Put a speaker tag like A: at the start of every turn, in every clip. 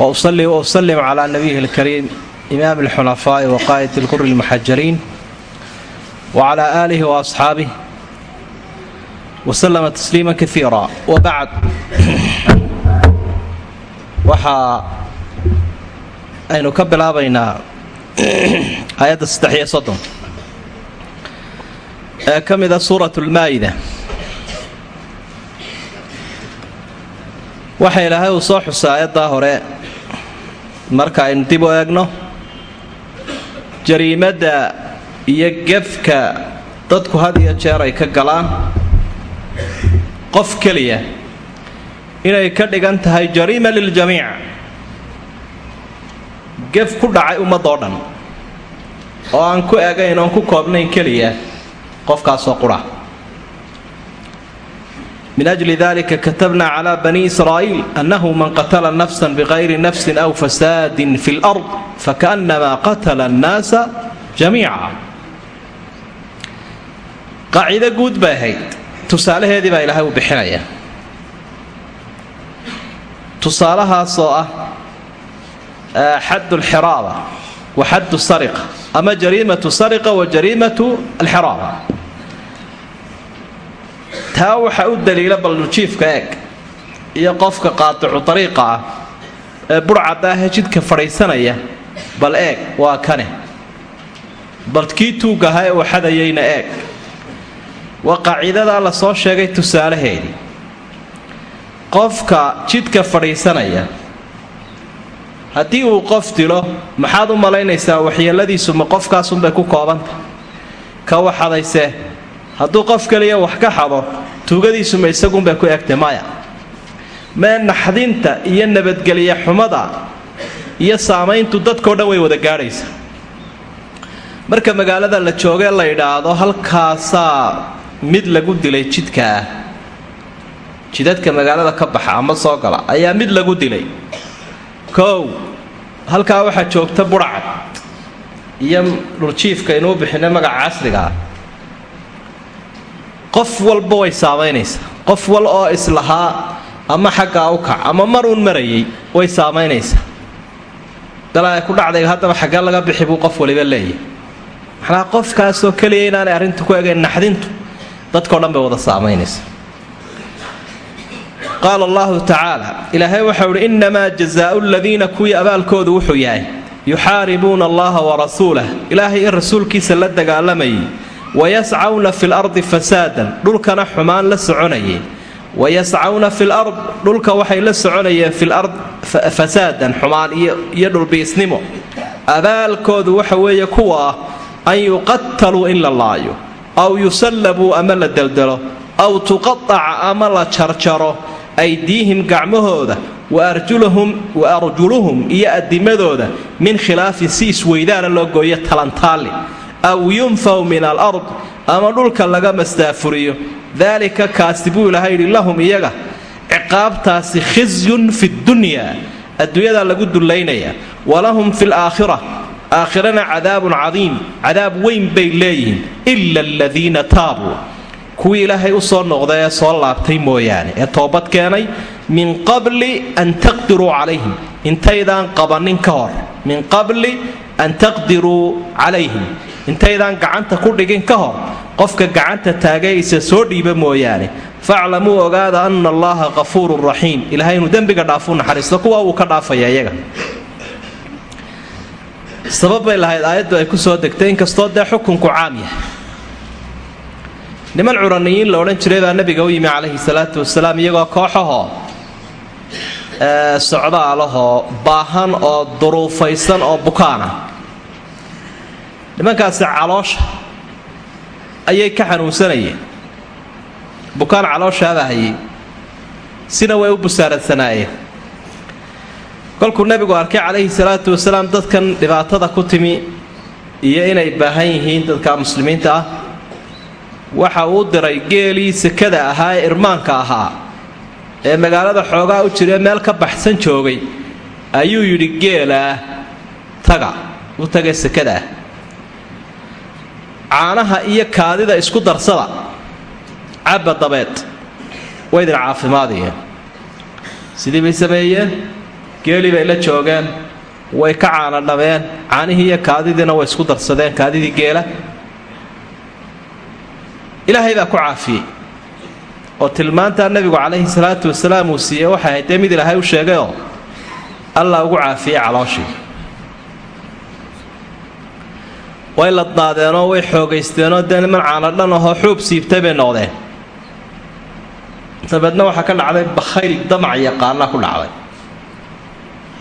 A: wausalli wa usallimu calaa nabiyihi alkariim imaami alxunafaa'i wa qaa'id ilquri lmuxajariin wa calaa aalihi wa asxaabih wasalama tasliima kaiira wabacd waxaa aynu ka bilaabaynaa aayadda saddex iyo soddon ee ka mida suurat lmaa'ida waxa ilaahay uu soo xusay aayaddaa hore marka aynu dib u eegno jariimadda iyo gefka dadku had iyo jeer ay ka galaan qof keliya inay ka dhigan tahay jariima liljamiic gef ku dhacay ummadoo dhan oo aan ku egayn oon ku koobnayn keliya qofkaasoo qura min ajli dalika katabna cla bani israa'iil annahu man qatala nafsan bikayri nafsin aw fasaadin fi lard fakaannamaa qatala annaasa jamiica qaacido guud bay ahayd tusaalaheedii baa ilaahay u bixinaya tusaalahaas oo ah xad lxiraaba wa xaddu sariqa ama jariimatu sariqa wa jariimatu alxiraaba taa waxaa u daliila balnujiifka eeg iyo qofka qaaticu dariiqa ah ee burcadda ahee jidka fadhiisanaya bal eeg waa kane. Bal kii tuugahaa ee uu xadayayna eeg. Waa qaaciidadaa la soo sheegay tusaalaheedii qofka jidka fadhiisanaya haddii uu qof dilo maxaad u malaynaysaa waxyeeladiisu ma qofkaasunbay ku koobanta? Ka waxadayse hadduu qof kaliya wax ka xado tuugadiisu ma isagunbay ku egtay maya mee naxdinta iyo nabadgelya xumada iyo saamayntu dadkao dhan way wada gaadhaysa. Marka magaalada la joogee la yidhaahdo halkaasaa mid lagu dilay jidka. Ah jidadka magaalada ka baxa ama soo gala ayaa mid lagu dilay. Kow halkaa waxaa joogta burcad iyo dhuljiifka inuu bixinay magaca casriga ah qof walba way saamaynaysaa. qof wal oo islahaa ama xaggaa u kac ama maruun marayay way saamaynaysaa. dalaa ay ku dhacday haddaba xaggee laga bixi buu qof waliba leeyahy maxnaa qofkaasoo keliya inaanay arrintu ku egayn naxdintu dadkao dhan bay wada saamaynaysaa. qaala allahu tacaala ilaahay waxau ihi innamaa jazaau ladiina kuwii abaalkoodu wuxuu yahay yuxaaribuuna allaha warasuulah ilaahay in rasuulkiisa la dagaalamayay wayascawna fi lardi fasaadan dhulkana xumaan la soconayeen wayascawna fi lard dhulka waxay la soconayeen filard fasaadan xumaan iyo dhulbiisnimo abaalkoodu waxa weeye kuwa ah an yuqataluu in la laayo aw yusallabuu ama la deldelo aw tuqataca ama la jarjaro aydiihim gacmahooda wa arjuluhum iyo adimadooda min khilaafin si isweydaana loo gooyo talantaali aw yunfaw min alard ama dhulka laga mastaafuriyo. Daalika kaasi buu ilahay yidhi lahum iyaga ciqaabtaasi khisyun fi dunya adduunyadaa lagu dullaynayaa walahum fi laakhira aakhirana cadaabun cadiim cadaab weyn bay leeyihiin ila aladiina taabuu kuwii ilaahay u soo noqday ee soo laabtay mooyaane ee toobad keenay min qabli an taqdiruu calayhim. Intaydaan qabannin ka hor min qabli an taqdiruu calayhim intaydaan gacanta ku dhigin ka hor qofka gacanta taagaysa soo dhiiba mooyaane. Faclamuu ogaada ana allaha qafuurun raxiim ilahay inuu dembiga dhaafuu naxariisto kuwa uu ka dhaafaya iyaga. Sabab bay lahayd aayaddu ay ku soo degtay inkastoo dee xukunku caam yahay. Niman curaniyiin la odhan jiray baa nabiga u yimi calayhi salaatu wasalaam iyagoo kooxahoo socdaalahoo baahan oo duruufaysan oo bukaana nimankaasi caloosha ayay ka xanuunsanayeen. Bukaan calooshaabaa hayay. Sina way u busaaradsanaayeen kolkuu nebigu arkay calayhi salaatu wasalaam dadkan dhibaatada ku timi iyo inay baahan yihiin dadka muslimiinta ah. Waxa uu diray geelii sekada ahaa ee irmaanka ahaa. Ee magaalada xoogaa u jirae meel ka baxsan joogay. Ayuu yidhi geelaah taga. U tagae sekadaah caanaha iyo kaadida isku darsada. Cabba dabeed. Way idin caafimaadayeen sidii bay sameeyeen geeli bay la joogeen way ka caana dhameen caanihii iyo kaadidiina way isku darsadeen kaadidii geela. Ilaahay baa ku caafiyey. Oo tilmaantaa nebigu calayhi salaatu wasalaam uu siiyey waxay ahayd dee mid ilaahay u sheegayoo? Allah ugu caafiyey calooshii way ladnaadeenoo way xoogaysteenoo dee niman caana dhan ahoo xuub siibtay bay noqdeen. Dabeedna waxaa ka dhacday bakhayl damac yaqaana ku dhacday.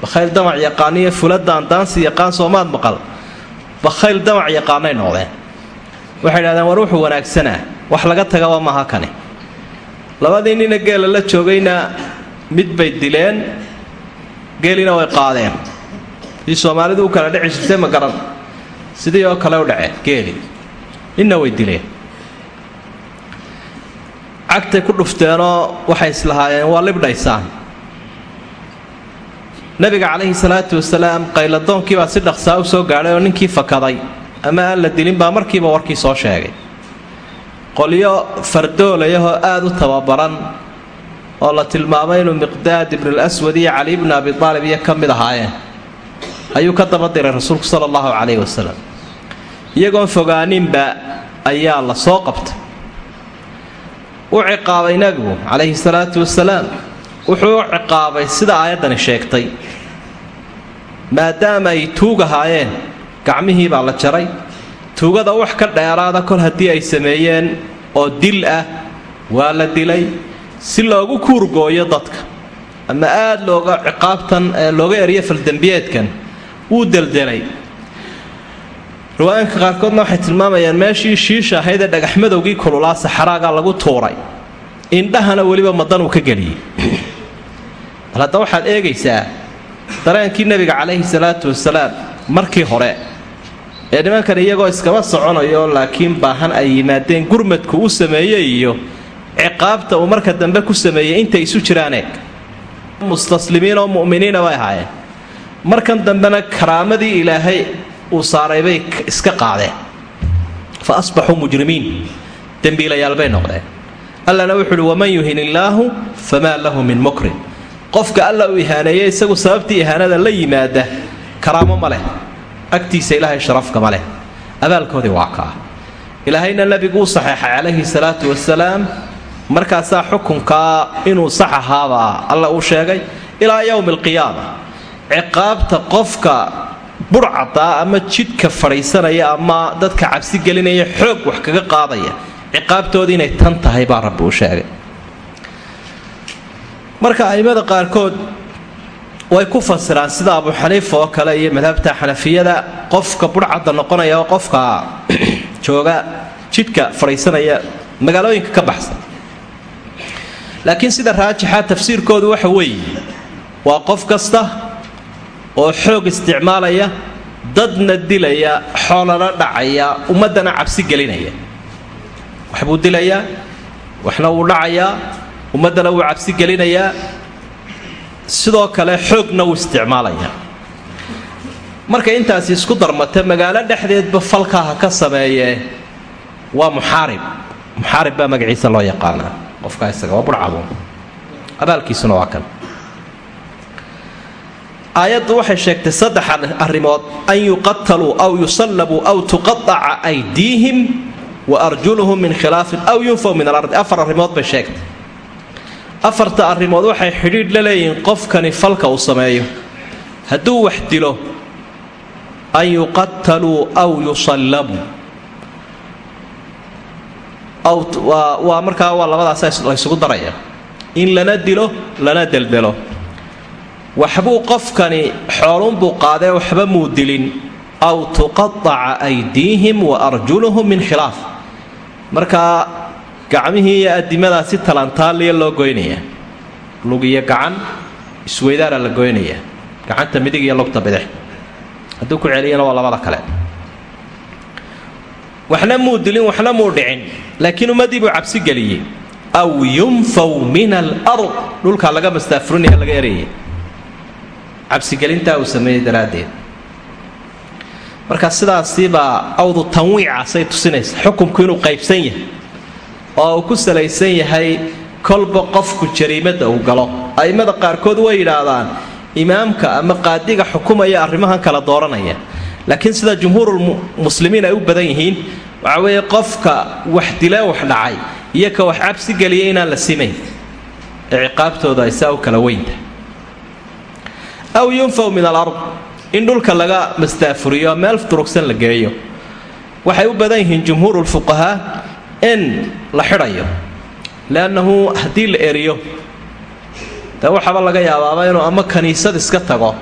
A: Bakhayl damac yaqaaniyo fuladaan daansi yaqaan soomaad maqal. Bakhayl damac yaqaanay noqdeen. Waxay idhahdeen war wuxuu wanaagsanaa. Wax laga tagaba maaha kani. Labadii nina geela la joogayna mid bay dileen geelina way qaadeen. Sii soomaalidu u kala dhici jirtay ma garan sidii oo kale u dhaceen geeli. Ninna way dileen. Cagtay ku dhufteenoo waxay islahaayeen waa libdhaysaan nabiga calayhi salaatu wasalaam qayladoonkiibaa si dhaqsaa u soo gaadhay oo ninkii fakaday ama aan la dilin baa markiiba warkii soo sheegay. Qolyo fardoolayahoo aada u tababaran oo la tilmaamay inuu miqdaad ibnul aswad iyo cali ibnu abi aalib iyo ka mid ahaayeen. Ayuu ka daba diray rasuulku sala allahu calayhi wasalam iyagoon fogaaninba ayaa la soo qabtay. U ciqaabay nebigu calayhi salaatu wasalaam wuxuu u ciqaabay sida aayaddani sheegtay. Maadaama ay tuug ahaayeen gacmihii baa la jaray. Tuugada wax ka dheeraada kol haddii ay sameeyeen oo dil ah waa la dilay. Si loogu kuurgooyo dadka ama aada looga ciqaabtan looga eriyo faldembiyeedkan wuu deldelay riwaayinka qaarkoodna waxay tilmaamayaan meeshii shiisha ahayd ee dhagaxmadowgii kululaa saxaraaga lagu tuuray indhahana weliba madan uu ka geliyey. Bal hadda waxaad eegaysaa dareenkii nebiga calayhi salaatu wasalaam markii hore ee nimankan iyagoo iskaba soconayo laakiin baahan ay yimaadeen gurmadku u sameeyey iyo ciqaabta uu marka dambe ku sameeyey intay isu jiraan eeg mustaslimiin oo mu'miniina bay ahaayeen. Markan dambena karaamadii ilaahay uu saaray bay iska qaadeen fa asbaxuu mujrimiin. Dembiilayaal bay noqdeen. Allana wuxu uhi waman yuhin illaahu famaa lahu min mukrim qofka alla uu ihaaneeyey isagu sababtii ihaanada la yimaada karaamo ma leh. Agtiisa ilaahay sharafka ma leh. Abaalkoodii waa kaa. Ilaahayna nebigu u saxeexay calayhi salaatu wasalaam markaasaa xukunkaa inuu sax ahaabaa alla uu sheegay ilaa yowmi alqiyaama ciqaabta qofka burcadaa ama jidhka fadhiisanaya ama dadka cabsi gelinaya xoog wax kaga qaadaya ciqaabtoodii inay tan tahay baa rabbi uu sheegay. Marka a'immada qaarkood way ku fasiraan sida abu xaniifa oo kale iyo madhabta xanafiyada qofka burcadda noqonaya oo qofka jooga jidhka fadhiisanaya magaalooyinka ka baxsan. Laakiin sida raajixa tafsiirkoodu waxa weeye waa qof kasta oo xoog isticmaalaya dadna dilaya xoolana dhacaya ummaddana cabsi gelinaya. Waxbuu dilayaa waxna wuu dhacayaa ummaddana wuu cabsi gelinayaa. Sidoo kale xoogna wuu isticmaalayaa markay intaasi isku darmata magaalo dhexdeedba falkaaha ka sameeyee waa muxaarib. Muxaarib baa magaciisa loo yaqaanaa. Qofkaa isaga waa burcadu abaalkiisuna waa kan aayaddu waxay sheegtay saddex arrimood. An yuqataluu aw yusallabuu aw tuqaaca aydiihim wa arjuluhum min khilaafin aw yunfaw min alardi. Afar arrimood bay sheegtay. Afarta arrimood waxay xidhiidh la leeyihiin qofkani falka uu sameeyo. Hadduu wax dilo an yuqataluu aw yusallabuu waa markaa waa labadaas la ysugu daraya in lana dilo lana deldelo waxbuu qofkani xoolunbuu qaadee waxba muu dilin. Aw tuqaaca aydiihim wa arjuluhum min khilaaf. Markaa gacmihii iyo adimadaa si talantaaliya loo goynaya lug iyo gacan isweydaara la goynaya gacanta midig iyo lugta bidix. Hadduu ku celiyana waa labada kale. Waxna muu waxna muu dhicin laakiin ummaddii buu cabsi geliyey. Aw yunfaw min alard dhulkaa laga mastaafurinaya laga erayay cabsigelintaa uu sameeyey daraaddeed. Marka sidaasiibaa awdu tanwiicaasay tusinaysa xukunku inuu qaybsan yahay oo uu ku salaysan yahay kolba qofku jariimadda uu galo. A'immada qaarkood way yidhaahdaan imaamka ama qaadiga xukumaya arrimahan kala dooranaya. Laakiin sida jumhuurulmuslimiin ay u badan yihiin waxa weeye qofka wax dilee wax dhacay iyo ka wax cabsi geliya inaan la simayn ee ciqaabtooda ay saa u kala weynta aw yunfaw min alard? In dhulka laga mastaafuriyo meel durugsan la geeyo. Waxay u badan yihiin jumhuurulfuqahaa in la xidhayo. Leannahu haddii la eriyo dee waxaaba laga yaabaaba inuu ama kaniisad iska tago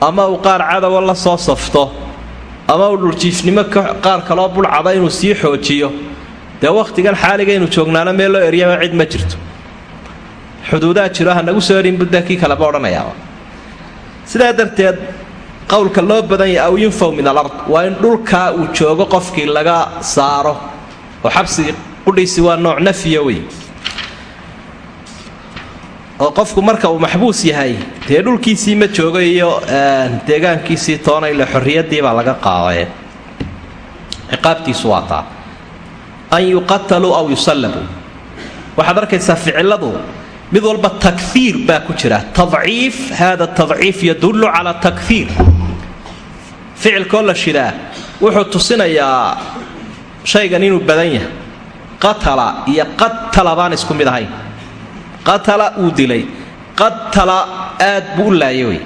A: ama uu qaar cadowa la soo safto ama uu dhuljiifnimo qaar kaloo bulcada inuu sii xoojiyo. Dee wakhtigan xaaliga inuu joognaano meel loo eryaba cid ma jirto. Xuduudaa jiro ha nagu soo erin budda kaleba odhanayaaba sidaa darteed qowlka loo badan yahay aw yunfaw min alard waa in dhulkaa uu joogo qofkii laga saaro oo xabsigii qudhiisi waa nooc nafya wey oo qofku marka uu maxbuus yahay dee dhulkiisii ma joogo iyo deegaankiisii toona ile xorriyadiibaa laga qaadaye ciqaabtiisu waa taa. An yuqataluu aw yusallabuu waxaad arkaysaa ficiladu mid walba takfiir baa ku jira. Tadciif hada tadciif yadullu cala takfiir. Ficilkoo la shidaa wuxuu tusinayaa shaygan inuu badan yahay. Qatala iyo qatala baan isku mid qatala uu dilay. Qatala aad buu u laayay wey.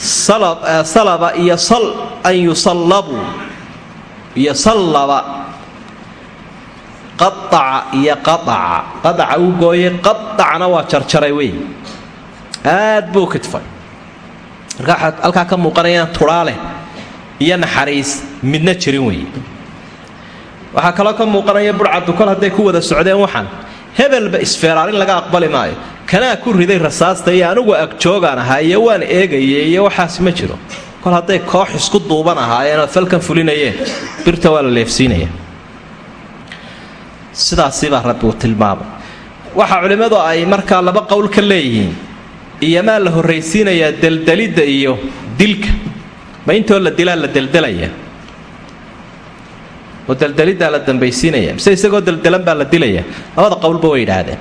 A: Salaba iyo sal an yusallabuu iyo sallaba qaaca iyo qaaca qaaca uu gooyay qaacna waa jarjaray wey aad buu kidfay markaa halkaa ka muuqanayaan tudhaaleh iyo naxariis midna jirin wey waxaa kaloo ka muuqanaya burcaddu kol hadday ku wada socdeen waxaan. Hebelba isfeeraalin laga aqbali maayo. Kanaa ku riday rasaasta iyo anugu agjoogaan ahaa iyo waan eegayay iyo waxaas ma jiro. Kol hadday koox isku duuban ahaayeen oo falkan fulinayeen birta waa la leefsiinaya sidaasibaa rabbi uu tilmaamay. Waxaa culimmadu ay markaa laba qowl ka leeyihiin. Iyomaa la horraysiinayaa deldalidda iyo dilka. Ma intoo la dilaa la deldelaya oo deldaliddaa la dambaysiinaya. Mise isagoo deldelan baa la dilaya. Labada qowlba way yidhaahdeen.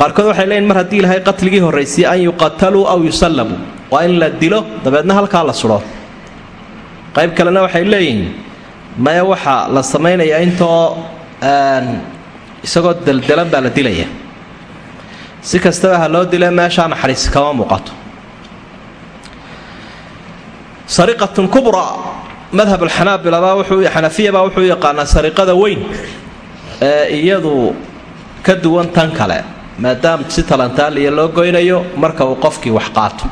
A: Qaarkood waxay leeyihiin mar haddii ilahay qatligii horraysiye an yuqataluu aw yusallabuu waa in la dilo dabeedna halkaa la sudho qayb kalena waxay leeyihiin maya waxaa la samaynayaa intoo isagoo deldelan baa la dilaya. Si kastaba ha loo dila meeshaa naxariis kama muuqato. Sariqatun kubra madhab alxanaabilabaa wuxuu xanafiyabaa wuxuu yaqaanaa sariqada weyn ee iyadu ka duwan tan kale maadaama si talantaaliya loo goynayo marka uu qofkii wax qaato.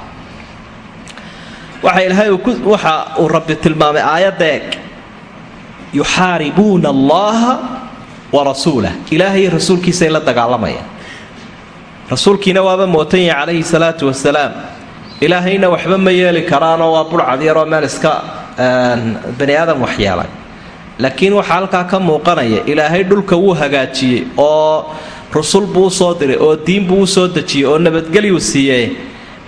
A: Waxa ilaahay waxa uu rabbi tilmaamay aayadda eeg yuxaaribuuna allaha wa rasuulah. Ilaahay rasuulkiisay la dagaalamayaan rasuulkiina waaba mootan yahay calayhi salaatu wasalaam ilaahayna waxba ma yeeli karaanoo waa burcad yaroo meel iska bani aadam waxyeelay laakiin waxaa halkaa ka muuqanaya ilaahay dhulka wuu hagaajiyey oo rusul buu u soo diray oo diin buu u soo dejiyey oo nabadgelyuu siiyey.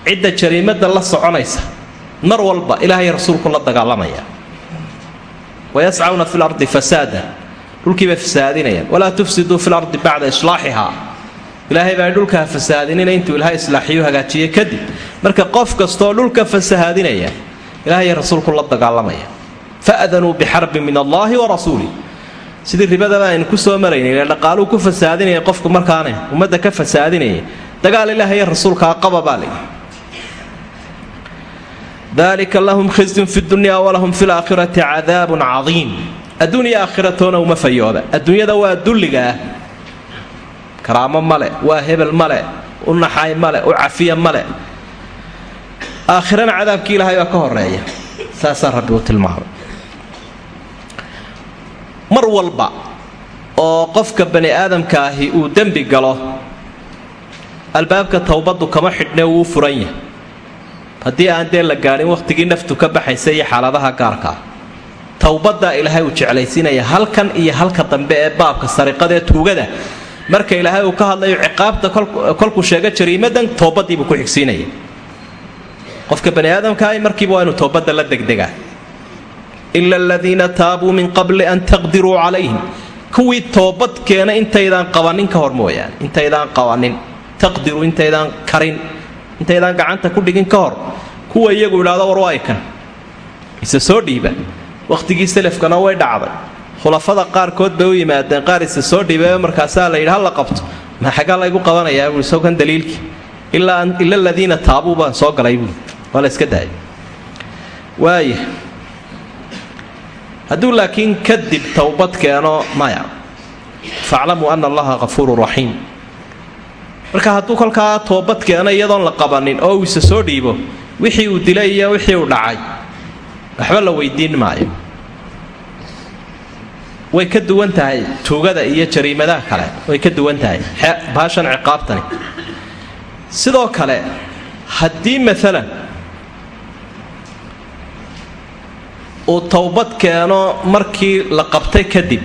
A: Cidda jariimada la soconaysa mar walba ilaahay rasuulku la dagaalamaya. Wayascawna fi lardi fasaada dhulkiibay fasaadinayaan. Walaa tufsiduu fi lardi bacda islaaxihaa. Ilaahay baa dhulka fasaadinina intuu ilaahay islaaxiyu hagaajiyey kadib marka qof kastoo dhulka fasahaadinaya ilaahay rasuulku la dagaalamaya. Fa'danuu bixarbin min allaahi wa rasuulih sidii ribadaba aynu ku soo maraynay dhaqaaluu ku fasaadinaya qofku markaane ummadda ka fasaadinaya dagaal ilaahay rasuulkaa qaba baa layidhi. Dalika lahum khizyun fi dunya walahum fi laakhirati cadaabun cadiim adduunya aakhiratoona uma fayooba adduunyada waa dulligaah karaamo male waa hebel male u naxay male u cafiya male aakhirana cadaabkii ilaahay baa ka horreeya saasaa rabbi u tilmaamay. Mar walba oo qofka bani aadamka ahi uu dembi galo albaabka towbaddu kama xidhne wuu furan yahay. Haddii aan dee la gaadhin wakhtigii naftu ka baxaysa iyo xaaladaha gaarkaa towbaddaa ilaahay uu jeclaysiinaya halkan iyo halka dambe ee baabka sariqadaee tuugada. Marka ilaahay uu ka hadlayo ciqaabta kolkuu sheego jariimadan toobadiibuu ku xigsiinaya. Qofka bani aadamkaah markiiba waa inuu toobadda la degdegaa ila aladiina taabuu min qabli an taqdiruu calayhim. Kuwii toobad keena intaydaan qabanin ka hor mooyaane intaydaan qabanin. Taqdiru intaydaan karin intaydaan gacanta ku dhigin ka hor. Kuwa iyagu idhaahdo war waa ikan ise soo dhiiba wakhtigii selafkana way dhacday. Khulafada qaarkood bay u yimaadeen qaar ise soo dhiibayo markaasaa la yidhi la qabto. Ma xaggaa laygu qabanayaa buui sawkan daliilkii ila aladiina taabuu baan soo galay buui waa iska daayay. Waaya hadduu laakiin kadib towbad keeno maya. Faclamuu ana allaha hafuuru raxiim marka hadduu kolkaa toobad keeno iyadoon la qabanin oo uu isa soo dhiibo wixii uu dilay iyo wixii uu dhacay waxba la weydiin maayo. Way ka duwan tahay tuugada iyo jariimadaha kale. Way ka duwan tahay. Baashan ciqaabtani. Sidoo kale haddii maalan uu towbad keeno markii la qabtay kadib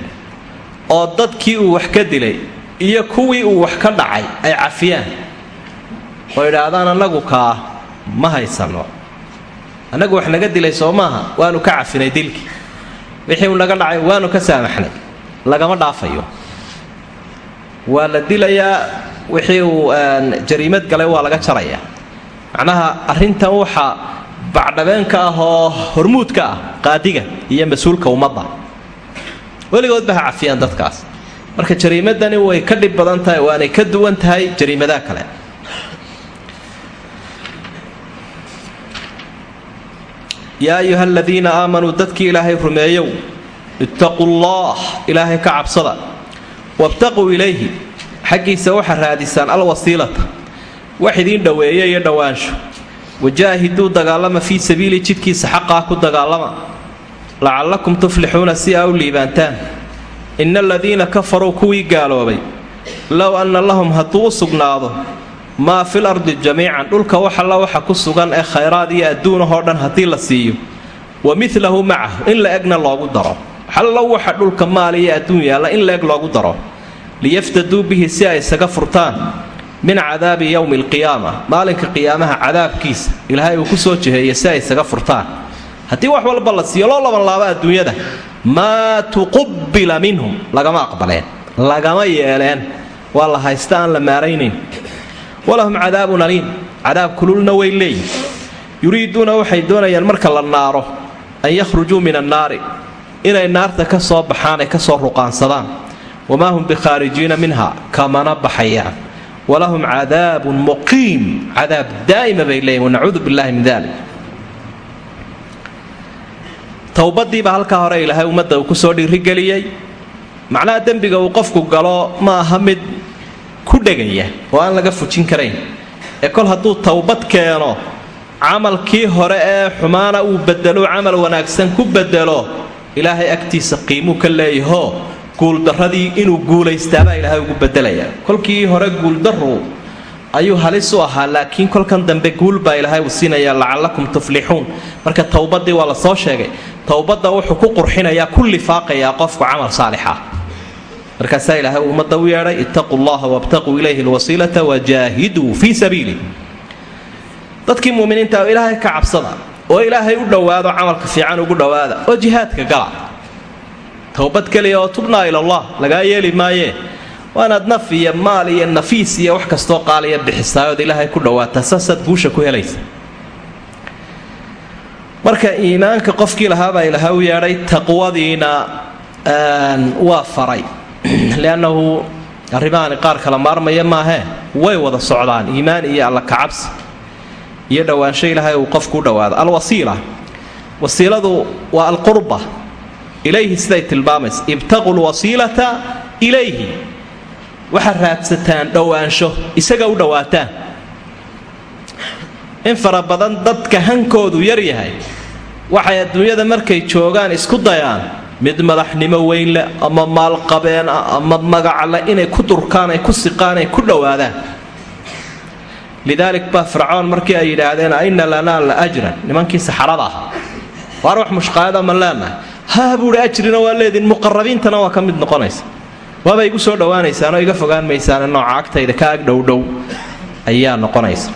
A: oo dadkii uu wax ka dilay iyo kuwii uu wax ka dhacay ay cafiyaan oo idhaahdaan annagu kaa ma haysanno annagu wax naga dilay soo maaha waanu ka cafinay dilkii wixii uu naga dhacay waanu ka saamaxnay. Lagama dhaafayo. Waa la dilayaa wixii uu jariimad galay waa laga jarayaa macnaha arrintan waxa bacdhabeenka ah oo hormuudka ah qaadiga iyo mas'uulka ummadda. Weligoodba ha cafiyaan dadkaas. Marka jariimadani way ka dhib badan tahay waanay ka duwan tahay jariimadaha kale yaa ayuha aladiina aamanuu dadkii ilaahay rumeeyow ittaquu allah ilaahay ka cabsada. Wabtaquu ilayhi xaggiisa waxaa raadisaan alwasiilata. Wax idiin dhoweeya iyo dhowaansho wajaahiduu dagaalama fii sabiili jidkiisa xaqaa ku dagaalama. Lacallakum tuflixuuna si aa u liibaantaan. Ina aladiina kafaruu kuwii gaaloobay. Low anna lahum hadduu u sugnaado maa fil ardi jamiican dhulka waxalla waxa ku sugan ee khayraad iyo adduunahoo dhan haddii la siiyo wa milahu macahu in la egna loogu daro. Xallow waxa dhulka maal iyo adduun yaalla in la eg loogu daro. Liyaftaduu bihi si ay isaga furtaan min cadaabi yowmi alqiyaama maalinka qiyaamaha cadaabkiisa ilaahay uu ku soo jiheeya si ay isaga furtaan. Haddii wax walba la siiyo loo labanlaabo adduunyada maa tuqubila minhum lagama aqbaleen lagama yeeleen. Waa la haysta aan la maaraynayn walahum cadaabun aliim. Cadaab kululna way leeyihiin yuriiduuna waxay doonayaan marka la naaro an yakhrujuu min annaari inay naarta ka soo baxaan ay ka soo ruqaansadaan. Wamaa hum bikhaarijiina minha kamana baxayaan. Walahum cadaabun muqiim. Cadaab daa'ima bay leeyihiin wanacuudu billahi min dalik towbadiiba halkaa hore ilaahay ummadda uu ku soo dhiirigeliyey macnaha dembiga uu qofku galo ma aha mid ku dhegaya oo aan laga fujin karayn. Ee kol hadduu towbad keeno camalkii hore ee xumaana uu bedelo camal wanaagsan ku bedelo ilaahay agtiisa qiimuu ka leeyahoo guuldarradii inuu guulaystaabaa ilaahay ugu bedelaya kolkii hore guuldaru ayuu halis u ahaa laakiin kolkan dambe guul baa ilaahay uu siinaya lacallakum tuflixuun. Marka towbadii waa la soo sheegay towbadda wuxuu ku qurxinayaa ku lifaaqayaa qofku camal saalixa markaasaa ilaahay ummadda u yeedhay ittaquu llaha wabtaquu ilayhi alwasiilata wajaahiduu fii sabiili. Dadkii muminiinta ilaahay ka cabsada oo ilaahay u dhowaado camalka fiican ugu dhowaada oo jihaadka gala. Towbad keliya oo tubnaa ilallah lagaa yeeli maayee waanaad naf iyo maal iyo nafiis iyo wax kastoo qaaliya bixisaayood ilaahay ku dhowaataa saasaad guusha ku helaysa. Marka iimaanka qofkii lahaabaa ilaahay u yeedhay taqwadiina waa faray liannahu arrimahani qaar kala maarmaya maahee way wada socdaan iimaan iyo alla kacabsi iyo dhowaansho ilaahay uu qofku u dhowaado. Alwasiila. Wasiiladu waa alqurba. Ilayhi siday tilmaamaysa. Ibtaquu lwasiilata ilayhi. Waxaad raadsataan dhowaansho isaga u dhowaataan. In fara badan dadka hankoodu yar yahay waxay adduunyada markay joogaan isku dayaan mid madaxnimo weyn leh ama maalqabeen ah ama magac leh inay ku durkaan ay ku siqaan ay ku dhowaadaan. Lidaalik baa fircoon markii ay yidhaahdeen aina lanaa la ajran. Nimankii saxarada ah waar wax mushqaayada ma leenahay haa buuhi ajrina waa leediin muqarabiintana waa ka mid noqonaysa. Waaba igu soo dhowaanaysaan oo iga fogaan maysaan nooca agtayda ka ag dhowdhow ayaa noqonaysa.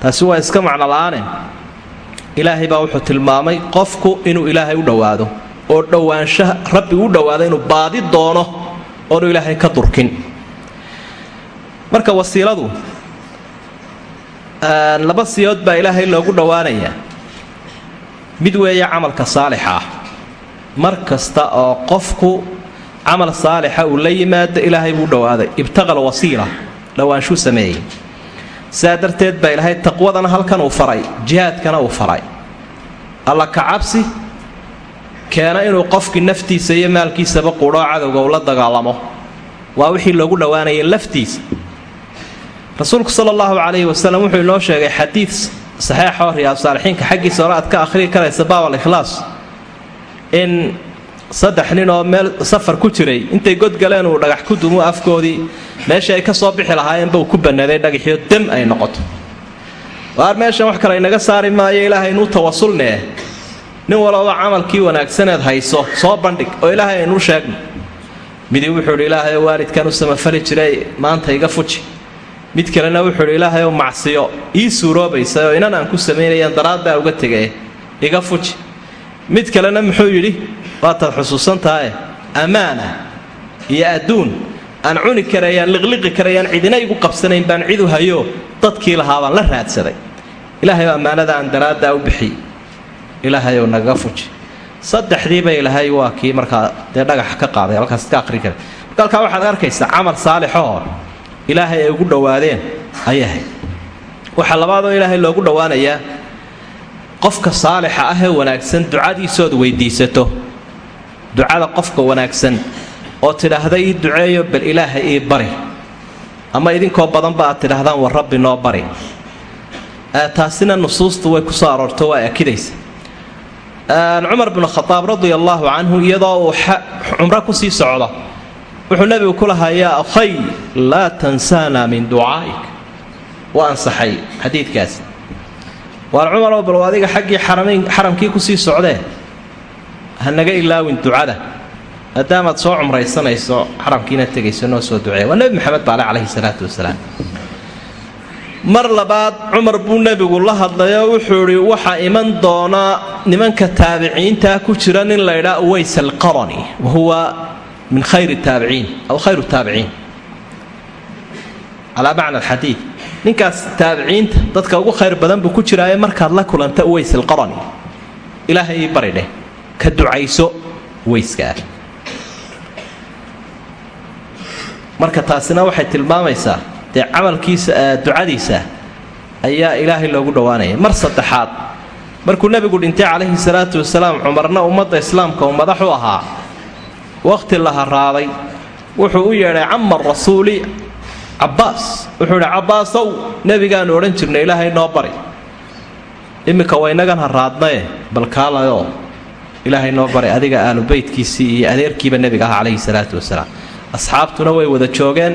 A: Taasi waa iska macno la'aane. Ilaahay baa wuxuu tilmaamay qofku inuu ilaahay u dhowaado oo dhowaanshaha rabbi u dhowaado inuu baadi doono oonu ilaahay ka durkin marka wasiiladu laba siyood baa ilaahay loogu dhowaanayaa mid weeye camalka saalixa ah. Mar kasta oo qofku camal saalixa uu la yimaado ilaahay buu dhowaaday. Ibtaqal wasiila dhowaanshuu sameeyey. Sidaa darteed baa ilaahay taqwadana halkan uu faray jihaadkana uu faray. Alla ka cabsi keena inuu qofkii naftiisa iyo maalkiisaba quudhoo cadowga uu la dagaalamo. Waa wixii loogu dhowaanayay laftiisa. Rasuulku sala allahu calayhi wasalam wuxuu inoo sheegay xadiid saxeexoo riyaad saalixiinka. Xaggiisa hore aad ka akhriyi karaysa baab al ikhlaas. In saddex nin oo meel safar ku jiray intay godgaleen uu dhagax ku dumo afkoodii meeshii ay ka soo bixi lahaayeenba uu ku bannaday dhagaxiyo dem ay noqoto. Waar meeshan wax kale inaga saari maayo ilaahay inuu tawasulnee nin walaba camalkii wanaagsaneed hayso soo bandhig oo ilaahay aynuu sheegno. Midi wuxuu idhi ilaahay waalidkan u samafali jiray maanta iga fuji. Mid kalena wuxuu idhi ilaahay oo macsiyo ii suuroobaysa oo inan aan ku samaynayaan daraaddaa uga tegay iga fuji. Mid kalena muxuu yidhi waataad xusuusantahae ammaana iyo adduun aan cuni karayaan liqliqi karayaan cidina igu qabsanayn baan cidu hayo dadkii lahaabaan la raadsaday. Ilaahay oo ammaanada aan daraaddaa u bixiy ilaahayow nagaga fuji. Saddexdiiba ilaahay waa kii markaa dee dhagaxa ka qaaday halkaas ka aqri kara halkaa waxaad arkaysaa camal saalixoo ilaahay ay ugu dhowaadeen ayahay. Waxaa labaadoo ilaahay loogu dhowaanayaa qofka saalixa ah ee wanaagsan ducadiisood weydiisato. Ducada qofka wanaagsan oo tidhaahda ii duceeyo bal ilaahay ii bari. Ama idinkoo badanba aad tidhaahdaan war rabbi noo bari. Taasina nusuustu way ku soo aroorto waa akidaysa cumar bnu khadaab radia allaahu canhu iyadoo uu cumro ku sii socdo wuxuu nebigu ku lahaa yaa akhay laa tansaana min ducaa'ik waa ansaxay xadiidkaas. Waar cumarow bal adiga xaggii xaramkii ku sii socdee ha naga ilaawin ducada maadaamaad soo cumraysanayso xaramkiina tegayso noo soo duceeya. Waa nebi maxamed baale calayhi salaatu wasalaam mar labaad cumar buu nebigu la hadlayoo wuxuu idhi waxaa iman doona nimanka taabiciintaa ku jira nin laydhaa uways alqarani wa huwa min khayri taabiciin aw khayru taabiciin. Calaa macna alxadiid. Ninkaas taabiciinta dadka ugu khayr badan buu ku jiraaye markaad la kulanta uways alqarani ilaahay bari dheh ka ducayso uwayskaa marka taasina waxay tilmaamaysaa dee camalkiisa ducadiisa ayaa ilaahay loogu dhowaanaya mar saddexaad markuu nebigu dhintay calayhi salaatu wasalaam cumarna ummadda islaamka uu madax u ahaa wakhti la haraaday wuxuu u yeedhay cama rasuuli cabbaas. Wuxuu idhi cabbaasow nebigaanu odhan jirnay ilaahay noo bari. Iminka waynagan haraadnae bal kaalayoo ilaahay noo bari adiga aalu beytkiisii iyo adeerkiiba nebiga ah calayhi salaatu wasalaam. Asxaabtuna way wada joogeen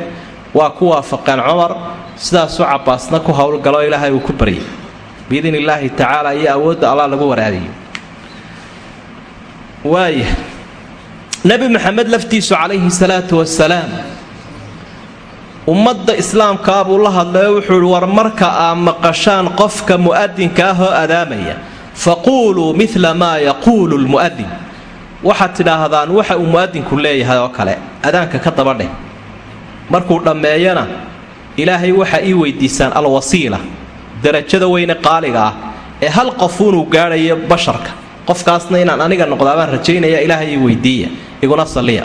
A: waa ku waafaqeen cumar sidaasuu cabbaasna ku howlgalo ilaahay uu ku baryay biidn illaahi tacaala iyo awoodda allah lagu waraabiyo waaya nebi maxamed laftiisu calayhi salaatu wasalaam ummadda islaamkaa buu la hadlayo wuxuu ihi war marka aa maqashaan qofka mu'adinka ah oo adaamaya faquuluu mila maa yaquulu lmu'adin waxaad tidhaahdaan waxa uu mu'adinku leeyahay oo kale adaanka ka dabadheh markuu dhammeeyana ilaahay waxa ii weydiisaan alwasiila darajada weyne qaaliga ah ee hal qofuunuu gaadhayo basharka. Qofkaasna inaan aniga noqdaabaan rajaynaya ilaahay ii weydiiya iguna salliya.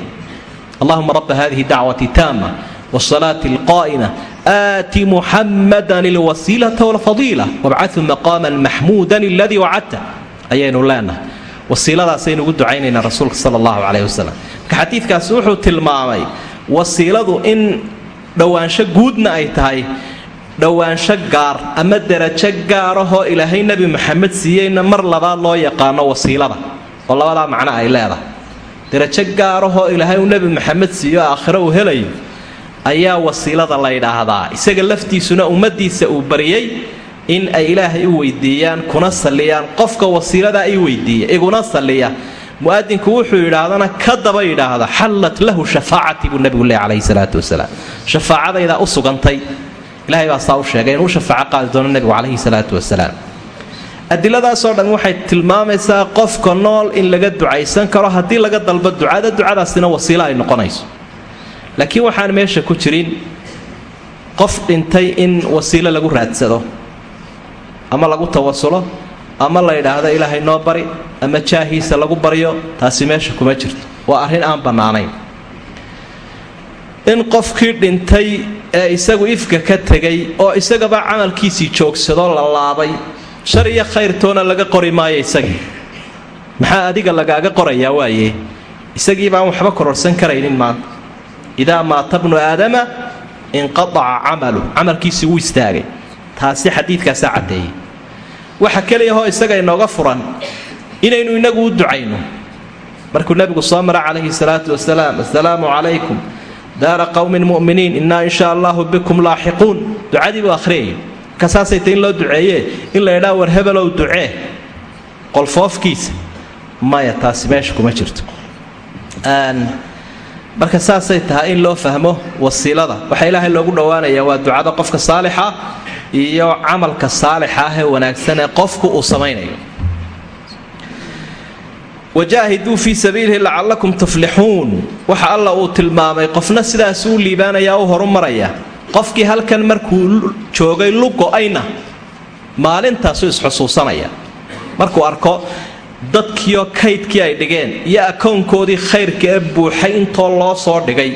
A: Allahuma rabba hadihi dacwati taama wsalaati alqaa'ima aati muxammadan alwasiilata walfadiila wabcahu maqaaman maxmuudan aladii wacadta. Ayaynu leenahay. Wasiiladaasaynu ugu ducaynaynaa rasuulka sala allahu caleyh wasalam marka xadiidkaasi wuxuu tilmaamay wasiiladu in dhowaansho guudna ay tahay dhowaansho gaar ama derajo gaarahoo ilaahay nebi maxamed siiyeyna mar labaad loo yaqaano wasiilada. Oo labadaa macno ay leedahay. Derajo gaarahoo ilaahay uu nebi maxamed siiyo aakhiro uu helayo ayaa wasiilada la ydhaahdaa isaga laftiisuna ummaddiisa uu bariyey in ay ilaahay u weydiiyaan kuna salliyaan qofka wasiiladaa i weydiiya iguna salliya mu'adinku wuxuu yidhaahdana ka daba yidhaahda xallat lahu shafaacatii buu nebigu calayhi salaatu wasalaam. Shafaacadaydaa u sugantay. Ilahay baa saa u sheegay inuu shafaaco qaadi doono nebigu calayhi salaatu wasalaam. Adiladaasoo dhan waxay tilmaamaysaa qofka nool in laga ducaysan karo haddii laga dalbo ducada ducadaasina wasiilo ay noqonayso. Laakiin waxaan meesha ku jirin qof dhintay in wasiilo lagu raadsado ama lagu tawasulo ama la yidhaahdo ilaahay noo bari ama jaahiisa lagu baryo taasi meesha kuma jirto. Waa arrin aan bannaanayn. In qofkii dhintay ee isagu ifka ka tegay oo isagaba camalkiisii joogsadoo la laabay shar iyo khayrtoona laga qori maayo isagii. Maxaa adiga lagaaga qorayaa waaye? Isagii baan waxba kororsan karaynin maanta. Idaa maata bnu aadama inqaaca camalu camalkiisii wuu istaagay. Taasi xadiidkaasaa caddeeyey waxa keliyahoo isaga inooga furan inaynu inagu u ducayno. Markuu nebigu soo mara calayhi salaatu wasalaam assalaamu calaykum daara qowmin mu'miniin innaa insha allahu bikum laaxiquun. Ducadii buu akhriyaya marka tay in loo duceeye in la war hebelow ducee. Qolfoofkiisa maya taasi meesha kuma jirto. Marka saasay tahay in loo fahmo wasiilada. Waxaa ilaahay loogu dhowaanayaa waa ducada qofka saalixa iyo camalka saalixa ah wanaagsan ee qofku uu samaynayo. Wajaahiduu fii sabiilihi lacalakum tuflixuun. Waxa alla uu tilmaamay qofna sidaasuu liibaanayaa u horumaraya. Qofkii halkan markuu joogay lugo-ayna maalintaasuu isxusuusanaya. Markuu arko dadkiioo kaydkii ay dhigeen iyo akownkoodii khayrka ee buuxay intoo loo soo dhigay.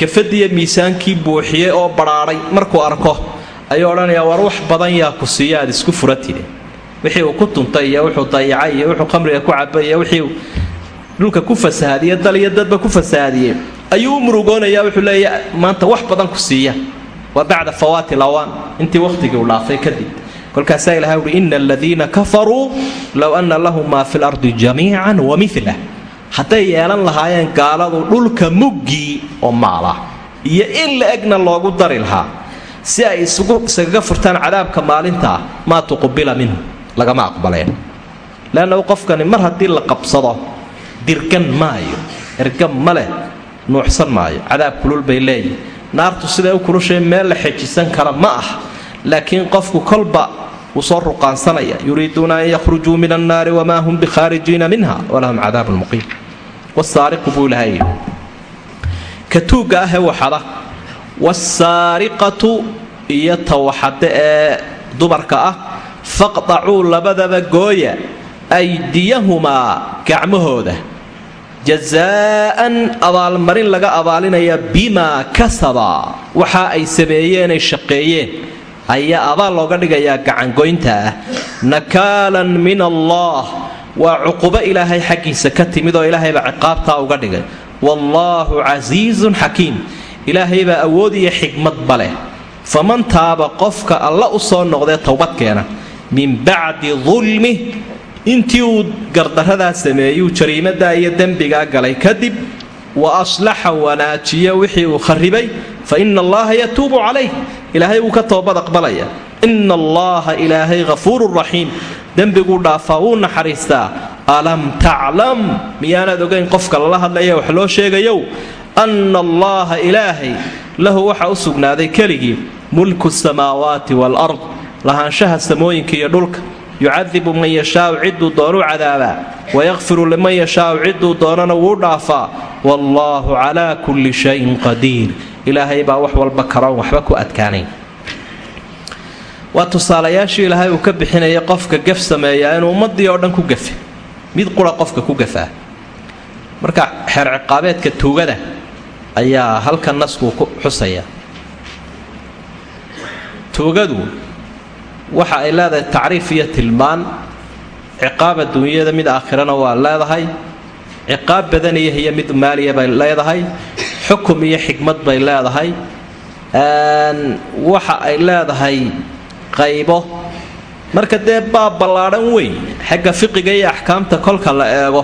A: Kafadiiyo miisaankii buuxiyey oo badhaadhay markuu arko ayuu odhanayaa war wax badan yaa ku siiya aad isku furatide. Wixii uu ku tuntay iyo wuxuu dayacay iyo wuxuu khamriga ku cabay iyo wixii dhulka ku fasahaadiyey dal iyo dadba ku fasahaadiyey ayuu u murugoonayaa wuxuu leeya maanta wax badan ku siiya. Waa bacda fawaati lawaan. Intii wakhtigii uu dhaafay kadib. Kolkaasaa ilahay uhi ina aladiina kafaruu low anna lahum maa fi lardi jamiican wa milah hadday yeelan lahaayeen gaaladu dhulka muggii oo maala. Iyo in la egna loogu dari lahaa si ay isagaga furtaan cadaabka maalintaa maa tuqubila minhu. Lagama aqbaleen leannahu qofkani mar haddii la qabsado dirgan maayo ergan ma leh nuuxsan maayo. Cadaab kulul bay leeyihiin naartu siday u kulushay meel la xejisan kara ma ah. Laakiin qofku kolba wuu soo ruqaansanaya. Yuriiduuna an yakhrujuu min annaari wamaa hum bikhaarijiina minha walahum cadaabun muqiim. Wasaariqu buu ilahay ka tuugga ahee waxada wasaariqatu iyo tawaxade ee dumarka ah faqdacuu labadaba gooya aydiyahumaa gacmahooda jazaa'an abaalmarin laga abaalinaya bimaa kasaba waxa ay sameeyeenay shaqeeyeen ayaa abaal looga dhigayaa gacangoynta ah nakaalan min allah waa cuqubo ilaahay xaggiisa ka timid oo ilaahaybaa ciqaabtaa uga dhigay wallaahu casiizun xakiim ilaahay baa awood iyo xigmadba leh. Faman taaba qofka alla u soo noqdee towbadkeena min bacdi dulmih intii uu gardaradaa sameeyuu jariimadaa iyo dembigaa galay. Kadib wa aslaxa wanaajiya wixii uu kharibay fa ina allaha yatuubu calayh. Ilaahay wuu ka toobad aqbalaya. Ina allaha ilaahay hafuurun raxiim dembiguu dhaafaa wuu naxariistaa. Alam taclam? Miyaanaad ogayn qofka lala hadlaya wax loo sheegayow anna allaha ilaahay lahu waxa u sugnaaday keligii mulku samaawaati waalard lahaanshaha samooyinka iyo dhulka yucadibu man yashaau ciduu doonuu cadaabaa wayakfiru liman yashaau ciduu doonana wuu dhaafaa wallaahu calaa kulli shayin qadiir ilaahay baa wax walba karoon waxba ku adkaanayn waa tusaalayaashii ilaahay uu ka bixinaya qofka gaf sameeyaa inuu ummadii oo dhan ku gafe mid qura qofka ku gafaa marka xeer ciqaabeedka tuugada ayaa halkan naskuu ku xusaya. Tuugadu waxa ay leedahay tacriif iyo tilmaan. Ciqaab adduunyada mid aakhirana waa leedahay. Ciqaab badaniya iyo mid maaliya bay leedahay. Xukum iyo xikmad bay leedahay. Waxa ay leedahay qaybo. Marka dee baab ballaadhan weyn xagga fiqiga iyo axkaamta kolka la eego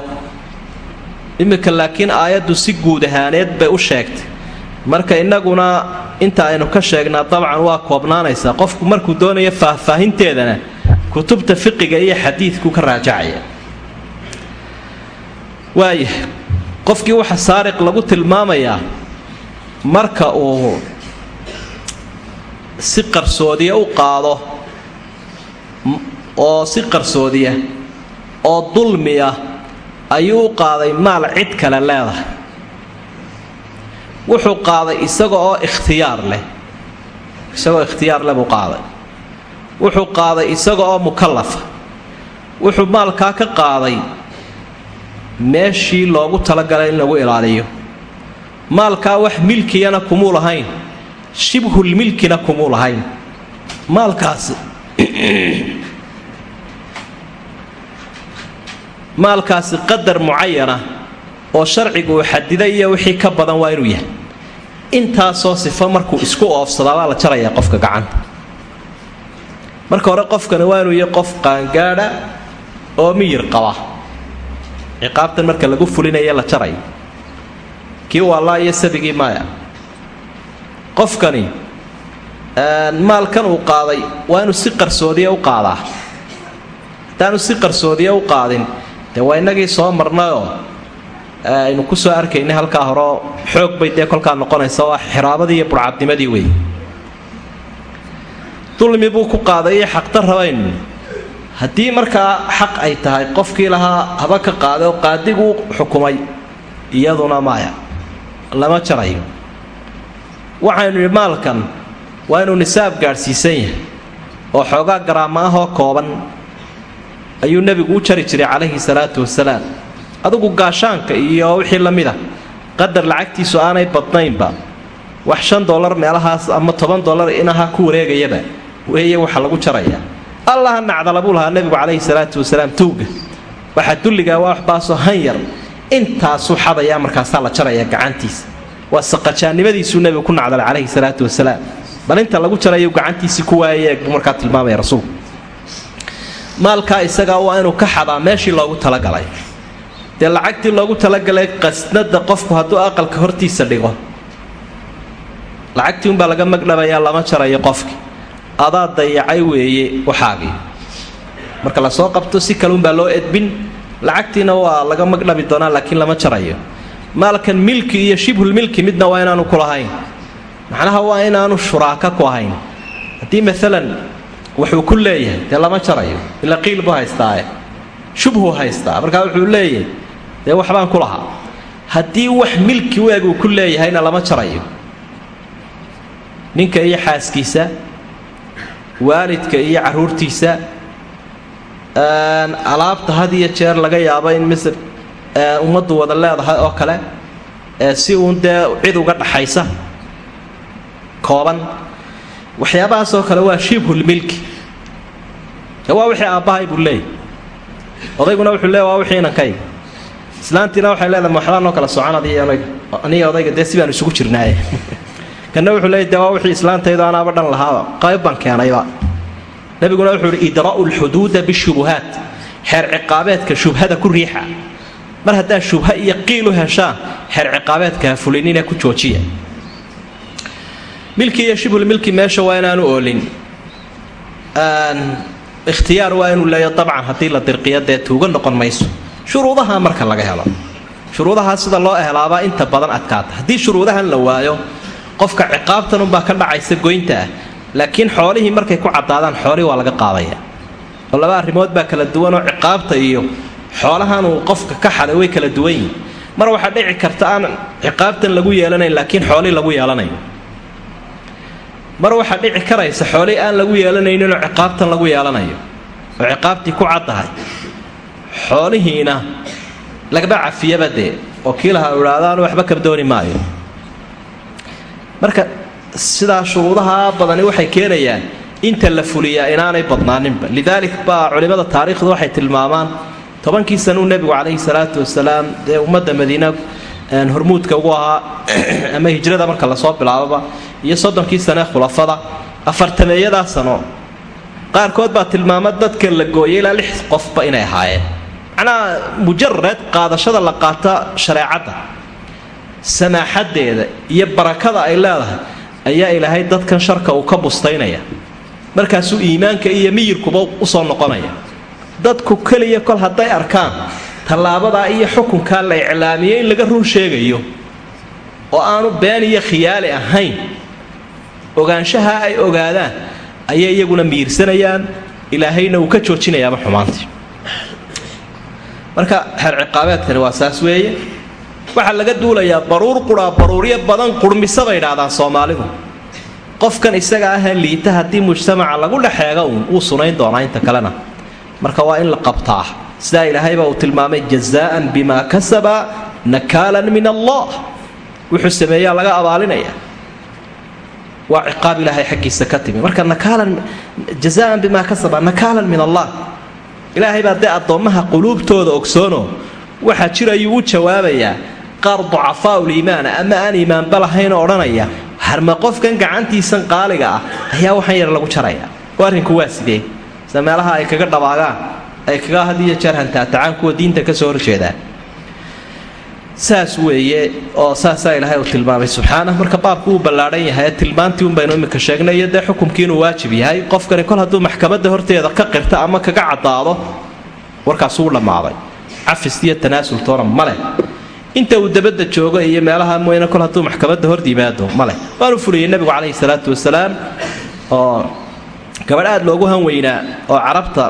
A: iminka laakiin aayaddu si guud ahaaneed bay u sheegtay. Marka innaguna inta aynu ka sheegnaa dabcan waa koobnaanaysaa qofku markuu doonayo faahfaahinteedana kutubta fiqiga iyo xadiidku ka raajacaya. Waaya qofkii waxa saariq lagu tilmaamayaa marka uu si qarsoodiya u qaado oo si qarsoodiya oo dulmiya ayuu u qaaday maal cid kale leedahay. Wuxuu qaaday isaga oo ikhtiyaar leh. Isagoo ikhtiyaar leh buu qaaday. Wuxuu qaaday isaga oo mukallafa. Wuxuu maalkaa ka qaaday meeshii loogu talagalay in lagu ilaaliyo. Maalkaa wax milkiyana kumuu lahayn. Shibhul milkina kumuu lahayn. Maalkaasi maalkaasi qadar mucayana oo sharcigu uu xadiday iyo wixii ka badan waa inuu yahay. Intaasoo sifo markuu isku oofsadaa baa la jarayaa qofka gacanta marka hore qofkani waa inuu yahay qof qaangaadha oo miyir qaba. Ciqaabtan marka lagu fulinayo la jarayo kii waalaa iyo sabigii maaya. Qofkani maalkan uu qaaday waa inuu si qarsoodiya u qaadaa. Haddaanu si qarsoodiya u qaadin dee waa innagii soo marnayoo aynu ku soo arkaynay halkaa horeoo xoog bay dee kolkaa noqonaysa waa xiraabadii iyo burcadnimadii wey dulmi buu ku qaaday iyo xaqdarrabaynu haddii markaa xaq ay tahay qofkii lahaa haba ka qaaday oo qaadiguu xukumay iyaduna maya lama jarayo. Waxaynu idhi maalkan waa inuu nisaab gaadhsiisan yahay oo xoogaa garaama ahoo kooban ayuu nebigu u jari jiray calayhi salaatu wasalaam adugu gaashaanka iyo wixii la mid a qadar lacagtiisu aanay badnaynba wax shan dollar meelahaas ama toban dollar inaha ku wareegayaba weeye waxa lagu jarayaa allaha nacdala buu lahaa nebigu calayhi salaatu wasalaam towga. Waxaa dulligaa waa waxbaasoo han yar intaasuu xadayaa markaasaa la jaraya gacantiisa. Waa saqajaannimadiisuu nebigu ku nacdalay calayhi salaatu wasalaam bal inta lagu jarayu gacantiisii ku waayay buu markaa tilmaamaya rasuulku maalkaa isagaa waa inuu ka xadaa meeshii loogu talagalay. Dee lacagtii loogu talagalay qasnada qofku hadduu aqalka hortiisa dhigo. Lacagtii unbaa laga magdhabayaa lama jarayo qofki. Adaa dayacay weeye waxaagii marka la soo qabto si kaleunbaa loo edbin. Lacagtiina waa laga magdhabi doonaa laakiin lama jarayo. Maalkan milki iyo shibhul milki midna waa inaanu ku lahayn. Macnaha waa inaanu shuraaka ku ahayn. Haddii maalan wuxuu ku leeyahay dee lama jarayo. Ila qiil buu haystaae shubhu haystaa. Markaa wuxuu leeyahay dee waxbaan ku lahaa. Haddii wax milki weeg uu ku leeyahayna lama jarayo. Ninka iyo xaaskiisa waalidka iyo caruurtiisa alaabta had iyo jeer laga yaabo in misr ummaddu wada leedahay oo kale si uun dee cid uga dhaxaysa kooban waxyaabahaasoo kale waa shibhul milki. Waa wixii aabbahay buu leeyahy odayguna wuxuu leey waa wixii inankayga islaantiina waxay leedahay maxdaanoo kala socon aniga odayga dee si baanu isugu jirnaaye. Kana wuxuu leey de waa wixii islaantayda anaaba dhan lahaaba. Qayb baan keenayba. Nabiguna wuxuu ihi idra'u lxuduuda bishubuhaat. Xeer ciqaabeedka shubhada ku riixa. Mar haddaa shubha iyo qiil u heshaan xeer ciqaabeedka ha fulinina ku joojiya milki iyo shibhul milki meesha waa inaanu oolin. Ikhtiyaar waa inuu leeyo dabcan haddii la dirqiyo dee tuuga noqon mayso. Shuruudaha marka laga helo. Shuruudaha sida loo helaabaa inta badan adkaata. Haddii shuruudahan la waayo qofka ciqaabtanunbaa ka dhacaysa goynta ah. Laakiin xoolihii markay ku caddaadaan xoolihii waa laga qaadaya. Oo laba arrimood baa kala duwanoo ciqaabta iyo xoolahan uu qofka ka xaday way kala duwan yihiin mar waxaa dhici karta aan ciqaabtan lagu yeelanayn laakiin xoolihii lagu yeelanayo mar waxaa dhici karaysa xoolihii aan lagu yeelanayninoo ciqaabtan lagu yeelanayo. Oo ciqaabtii ku caddahay xoolihiina lagaba cafiyaba dee. Oo kii lahaa idhaadaanu waxba kaba dooni maayo. Marka sidaa shuruudaha badani waxay keenayaan inta la fuliyaa inaanay badnaaninba. Lidaalik baa culimmada taariikhdu waxay tilmaamaan tobankii sanuu nebigu calayhi salaatu wasalaam dee ummadda madiina hormuudka ugu ahaa ama hijrada marka la soo bilaaboba iyo soddonkii sane khulafada afartameeyadaa sano qaarkood baa tilmaama dadka la gooyay ilaa lix qofba inay ahaayeen. Macnaha mujarad qaadashada la qaata shareecadda samaaxadeeda iyo barakada ay leedahay ayaa ilaahay dadkan sharka uu ka bustaynaya. Markaasuu iimaanka iyo miyirkuba u soo noqonaya. Dadku keliya kol hadday arkaan tallaabadaa iyo xukunkaa la iclaamiyey in laga run sheegayo oo aanu been iyo khiyaali ahayn. Ogaanshaha ay ogaadaan ayay iyaguna miirsanayaan ilaahayna uu ka joojinayaaba xumaantii. Marka xeer ciqaabeedkani waa saas weeye. Waxaa laga duulayaa baruur quraa baruuryo badan qurhmisa bay idhaahdaan soomaalidu. Qofkan isaga ahee liita haddii mujtamaca lagu dhexeega uun wuu sunayn doonaa inta kalena. Marka waa in la qabtaa sidaa ilaahayba uu tilmaamay jazaaan bimaa kasaba nakaalan min allah. Wuxuu sameeyaa laga abaalinaya. Waa ciqaab ilaahay xaggiisa ka timi. Marka nakaalan jazaan bimaa kasaba nakaalan min allah. Ilaahay baa dee addoommaha quluubtooda ogsoono. Waxaa jirayuu u jawaabayaa qaar ducafaau liimaana ama aan iimaanba lahayn odhanaya harma qofkan gacantiisan qaaliga ah ayaa waxaan yar lagu jaraya arrinku waa sidee? Sida ay kaga dhabaagaan ay kaga had iyo jeer hantaatacaan kuwa diinta ka soo horjeedaan saas weeye oo saasaa ilaahay uu tilmaamay. Subxaana marka baabku uu ballaadhan yahay tilmaantii un baynu sheegnay iyo dee xukumkii inuu waajib yahay. Qofkani kol hadduu maxkamadda horteeda ka qirta ama kaga caddaado warkaasuu dhammaaday cafis iyo tanaasul toona maleh inta uu dabadda joogo iyo meelaha mooyne kol hadduu maxkamadda hor yimaado maleh waanu fuliyey nebigu calayhi salaatu wasalaam oo gabadh aad loogu hanweynaa oo carabta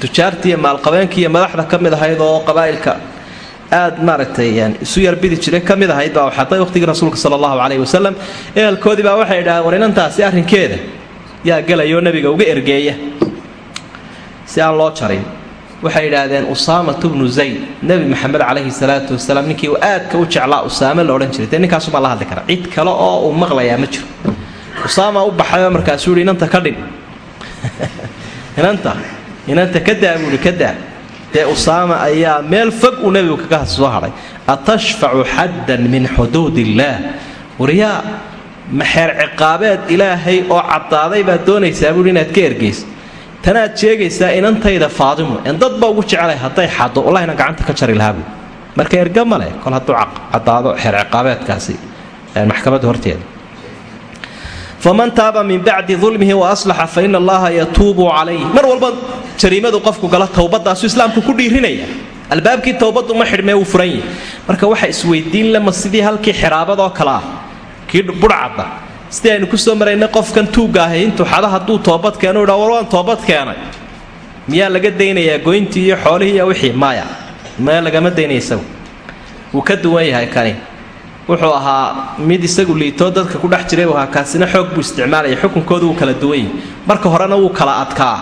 A: tujaartii iyo maalqabeenkii iyo madaxda ka mid ahayd oo qabaa'ilka aad maaragtay isu yarbidi jiray ka mid ahayd baa waxaatay waqhtigii rasuulka sala allahu caleyhi wasalam ehelkoodii baa waxay idhahdeen war arrinkeeda yaa gelayoo nebiga uga ergeeya. Si aan loo jarin waxay idhaahdeen usaamatu bnu zayd nebi maxamed calayhi salaatu wasalaam ninkii uu aadka u jeclaa usaame la odhan jiray. Dee ninkaasumaa la hadli kara cid kale oo uu maqlayaa ma jiro. Usaama u baxayoo markaasuu yihi inanta ka dhin inanta inanta ka daa buuhi ka daa dee usaama ayaa meel fog uu nebigu kaga soo hadhay atashfacu xaddan min xuduud illaah waryaa maxeer ciqaabeed ilaahay oo caddaaday baad doonaysaa buuhi inaad ka ergayso tanaad sheegaysaa inantayda faadimo en dadba ugu jecelay hadday xaddo wallahina gacanta ka jari lahaa buui marka erga male kol hadduu caddaado xeer ciqaabeedkaasi maxkamadda horteeda faman taaba min bacdi ulmihi waaslaxa fa ina allaha yatuubu calayh mar walba jariimadu qofku gala towbadaasu islaamku ku dhiirinaya. Albaabkii towbadu ma xidhmee uu furan marka waxa isweydiin lema sidii halkii xiraabadoo kale ah kii budhcadda sidii aynu ku soo maraynay qofkan tuugga ahay xada hadduu toobad keeno dha war waan keenay. Miyaa laga daynayaa goyntii iyo xoolihii iyo wixii? Maya maya lagama wuu ka duwan yahay kani wuxuu ahaa mid isagu liitoo dadka ku dhex jiray ahaa kaasina xoog buu isticmaalaya xukunkoodu wuu kala duwan yahi marka horena wuu kala adkaa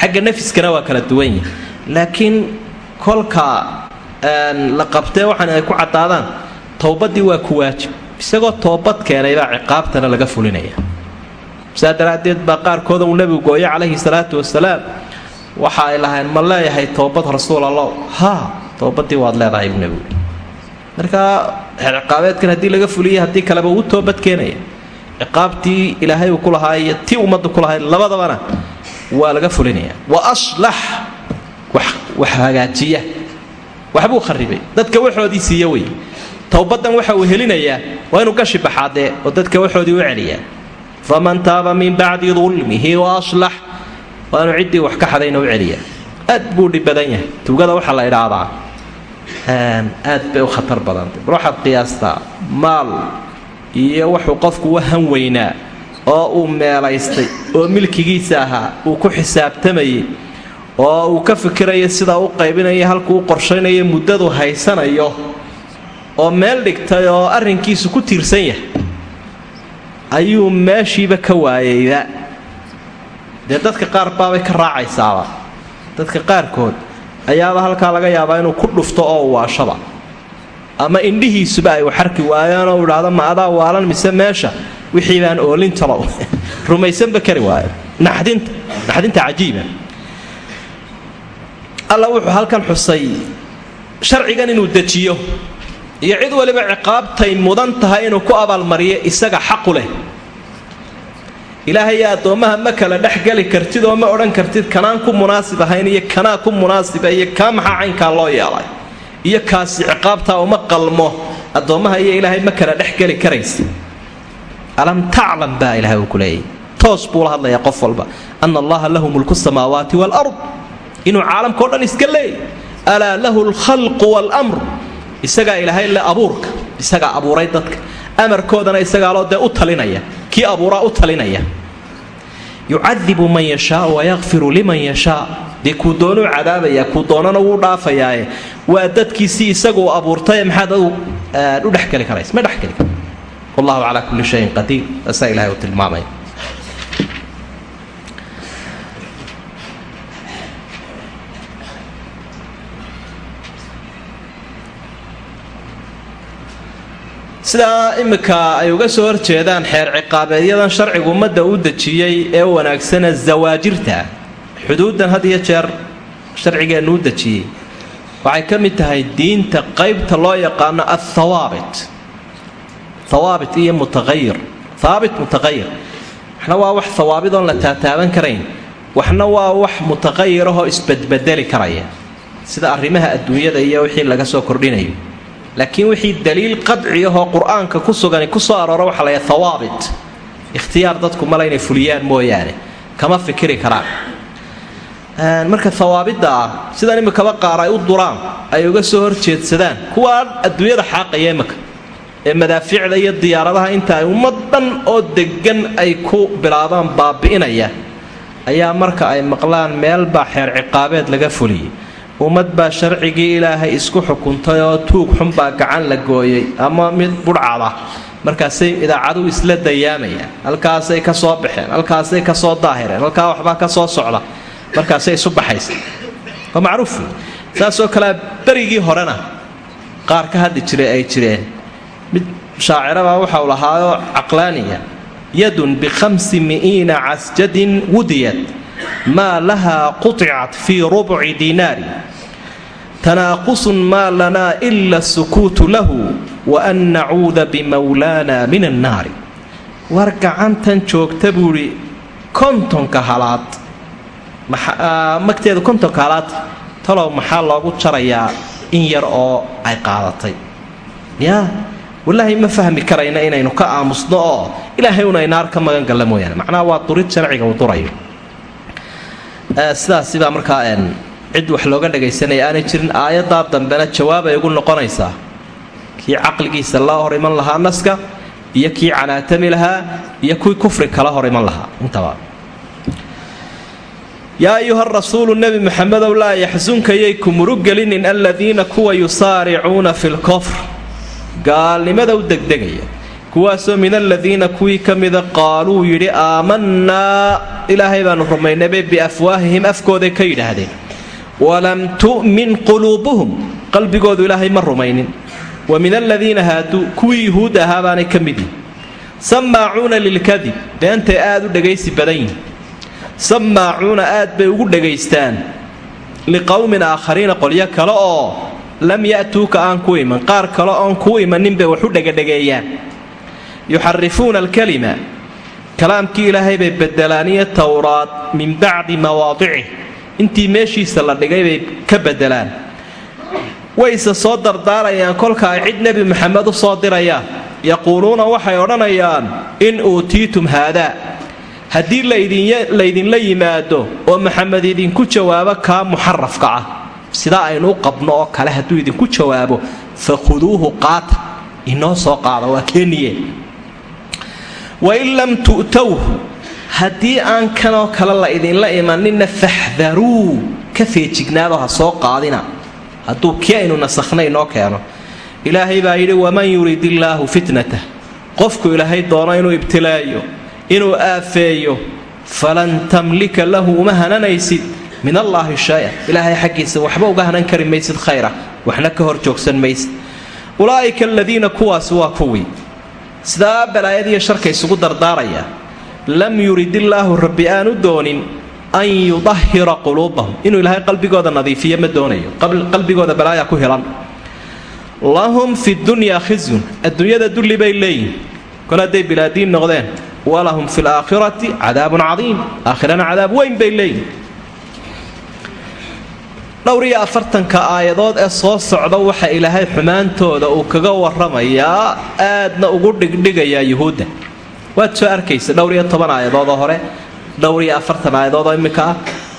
A: xagga nafiskana waa kala duwan yahi laakiin kolka la qabtee waxaan ay ku caddaadaan towbaddii waa ku waajib. Isagoo toobad keenaybaa ciqaabtana laga fulinaya. Saa daraaddeed baa qaarkooda uu nebigu gooyo calayhi salaatu wasalaam waxa ay lahayn ma leeyahay toobad rasuul allow haa towbaddii waad leedahay buu nebigu markaa ciqaabeedkan haddii laga fuliya haddii kaleba uu toobad keenaya ciqaabtii ilaahay uu ku lahaa iyo tii ummadda ku lahayd labadabana waa laga fulinaya. Wa aslax wax hagaajiya waxbuu kharibay dadka waxoodii siiya wey. Towbadan waxa uu helinayaa waa inuu gashi baxaadee oo dadka waxoodii u celiyaa faman taaba min bacdi dulmihi waaslax waa inuu ciddii wax ka xadayna u celiyaa. Aad buu dhib badan yahay. Tugada waxaa la idhaahdaa aad bay u khatar badantay bal waxaad qiyaastaa maal iyo wuxuu qofku u han weynaa oo uu meelaystay oo milkigiisa ahaa uu ku xisaabtamayay oo uu ka fikirayo sidaa u qaybinayo halkuu u qorshaynayo muddadu haysanayo oo meel dhigtay oo arrinkiisu ku tiirsan yahay ayuu meeshiiba ka waayayba dee dadka qaar baabay ka raacaysaaba. Dadka qaarkood ayaaba halkaa laga yaabaa inuu ku dhufto oo waashaba. Ama indhihiisuba ay waxarki waayaan oo idhaahdo ma adaa waalan mise meesha wixii baan oolin talow rumaysanba kari waayo. Naxdinta naxdinta cajiiba. Alla wuxuu halkan xusay sharcigan inuu dejiyo. Iyo cid waliba ciqaabtay mudan tahay inuu ku abaalmariyo isaga xaqu leh ilaahay addoommaha ma kala dhexgeli kartid oo ma odhan kartid kanaan ku munaasib ahayn iyo kanaa ku munaasiba iyo kaa maxaa caynkaa loo yeelay? Iyo kaasi ciqaabtaa uma qalmo. Addoommaha iyo ilaahay ma kala dhexgeli karaysa alam taclam baa ilahay uu ku leeyahy toos buu la hadlayaa qof walba. Ana allaha lahu mulku samaawaati waalard inuu caalamkao dhan iska leeyay. Alaa lahu alkhalqu waalamr isagaa ilaahay le abuurka isagaa abuuray dadka. Amarkoodana isagaaloo dee u talinaya. Kii abuuraa u talinaya yucadibu man yashaau wayakfiru liman yashaa. Dee kuu doonuu cadaabaya kuu doonana wuu dhaafayaae waa dadkiisii isaguu abuurtaye maxaad u dhexgeli karays ma dhexgeli kar wallahu calaa kulli shayin qadiir. Taasaa ilahay uu tilmaamaya sidaa imminka ay uga soo horjeedaan xeer ciqaabeedyadan sharcigu ummadda u dejiyey ee wanaagsana zawaajirta xuduuddan had iyo jeer sharcigeennu u dejiyey. Waxay ka mid tahay diinta qaybta loo yaqaano althawaabit thawaabit iyo mutaqayir thaabit mutaqayir waxna waa wax thawaabid oon la taataaban karayn. Waxna waa wax mutaqayirahoo isbedbedeli karaya. Sida arrimaha adduunyada iyo wixii laga soo kordhinayo laakiin wixii daliil qadci ahoo qur'aanka ku sugan ku soo aroora waxa la hawaabit ikhtiyaar dadku male inay fuliyaan mooyaane. Kama fikiri karaan. Marka hawaabidda ah sidan imikaba qaar ay u duraan ay uga soo horjeedsadaan. Kuwaa adduunyada xaaqaya imika ee madaafiicda iyo diyaaradaha inta ummad dhan oo degan ay ku bilaabaan baabi'inaya ayaa marka ay maqlaan meelbaa xeer ciqaabeed laga fuliyay ummad baa sharcigii ilaahay isku xukuntay oo tuug xunbaa gacan la gooyey ama mid budhcada markaasay idaacadu isla dayaamayaan. Halkaasay ka soo baxeen. Halkaasay ka soo daahireen. Halkaa waxbaa ka soo socda. Markaasay isu baxaysa waa macruuf. Saasoo kalea berigii horena qaar ka hadli jiray ay jireen. Mid shaacirabaa waxau lahaayoo caqlaaniya. Yadun bikhamsi mi'iina casjadin wudiyat maa lahaa quطicat fii rubci diinaari tanaaqusun maa lanaa ila sukuutu lahu wa an nacuuda bimawlaana min annaari war gacantan joogta buuhi kontonka halaad. Magteedu kontonka halaad talow maxaa loogu jarayaa in yar oo ay qaadatay? Yaa wallaahi ma fahmi karayna inaynu ka aamusno oo ilaahay una inaar ka magan galla mooyaane. Macnaha waa durid sharciga uu durayo sidaasibaa markaa cid wax looga dhagaysanaya aanay jirin aayaddaa dambena jawaabay ugu noqonaysaa kii caqligiisa la hor iman lahaa naska iyo kii canaatami lahaa iyo kuwii kufri kala hor iman lahaa intaba yaa ayuha rasuulu nebi maxamedow laa yaxsunkayay ku murugelinin aladiina kuwa yusaaricuuna fi lkofr gaalnimada u degdegaya kuwaasoo min aladiina kuwii ka mida qaaluu yidhi aamannaa ilaahay baanu rumaynabe biafwaahihim afkooday ka yidhaahdeen. Walam tu'min quluubuhum. Qalbigoodu ilaahay ma rumaynin. Wa min aladiina haaduu. Kuwii yuhuud ahaa baanay ka mid yihiin sammaacuuna lilkadib. Beentay aad u dhegaysi badan yihiin sammaacuuna aad bay ugu dhagaystaan liqowmin aakhariina qolyo kale oo lam ya'tuuka aan ku iman. Qaar kale oon kuu imaninbay wax u dhegadhegeeyaan yuxarifuuna alkalima. Kalaamkii ilaahay bay bedelaaniyo towraad min bacdi mawaadicih intii meeshiisa la dhigay bay ka bedelaan wayse soo dardaarayaan kolka ay cid nebi maxamed u soo dirayaan. Yaquuluuna waxay odhanayaan in uutiitum haadaa haddii laydinla yimaado oo maxamed idinku jawaabo kaa muxarafka ah. Sidaa aynu u qabno oo kale hadduu idinku jawaabo fa khuduuhu qaata. Inoo soo qaada waa keeniye wain lam tu'towhu haddii aan kanoo kale la idinla imanina faxdaruu ka feejignaado ha soo qaadina. Hadduu kii aynu nasakhnay inoo keeno. Ilaahay baa yidhi waman yurid illaahu fitnatah qofku ilaahay doono inuu ibtilaayo inuu aafeeyo falan tamlika lahu uma hananaysid min allaahi shay-a ilaahay xaggiisa waxba uga hanan kari maysid khayra waxna ka hor waa kuwii sidaa balaayadiiyo sharka isugu dardaaraya lam yurid illaahu rabbi aanu doonin an yudahira quluubahum. Inuu ilaahay qalbigooda nadiifiyo ma doonayo. Qalbigooda balaaya ku helan. Lahum fi dunyaa khizyun. Adduunyada dulli bay leeyihiin kol hadday bilaadiin noqdeen. Walahum fi laakhirati cadaabun cadiim. Aakhirana cadaab weyn bay leeyihiin dhowr iyo afartanka aayadood ee soo socda waxa ilaahay xumaantooda uu kaga waramayaa aadna ugu dhigdhigayaa yuhuudda. Waad soo arkaysa dhowr iyo toban aayadoodoo hore dhowr iyo afartan aayadoodoo imminka ah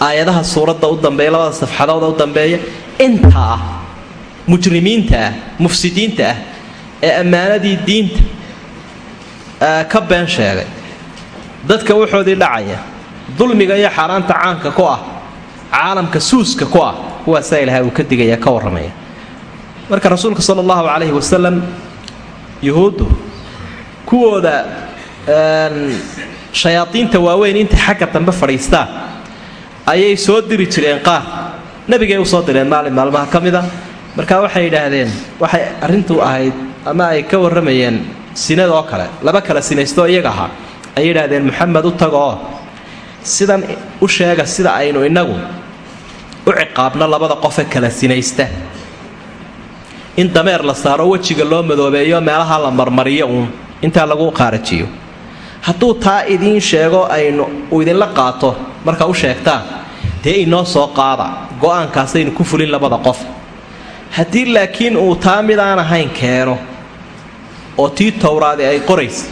A: aayadaha suuradda u dambeeya labada safxadooda u dambeeya inta ah mujrimiinta ah mufsidiinta ah ee ammaanadii diinta ka been sheegay. Dadka wuxoodii dhacaya dulmiga iyo xaaraanta caanka ku ah caalamka suuska ku ah kuwaasaa ilahay uu ka digaya ka warramaya marka rasuulka sala allahu calayhi wasalam yuhuuddu kuwooda shayaadiinta waaweyn intay xagga dambe fadhiistaan ayay soo diri jireen qaar. Nebigay u soo direen maalin maalmaha ka mida. Markaa waxay yidhaahdeen waxay arrintu ahayd ama ay ka warramayeen sinada oo kale laba kala sinaystooo iyaga ahaa. Ay yidhaahdeen maxamed u tago oo sidan u sheega sida aynu innagu u ciqaabno labada qofe kala sinaysta. In dameer la saaro wejiga loo madoobeeyo meelaha la marmariyo uun intaa lagu qaarajiyo. Hadduu taa idiin sheego aynu uu idinla qaato marka u sheegtaan dee inoo soo qaada go'aankaasaynu ku fulin labada qof. Haddii laakiin uu taa mid aan ahayn keeno oo tii towraadi ay qoraysa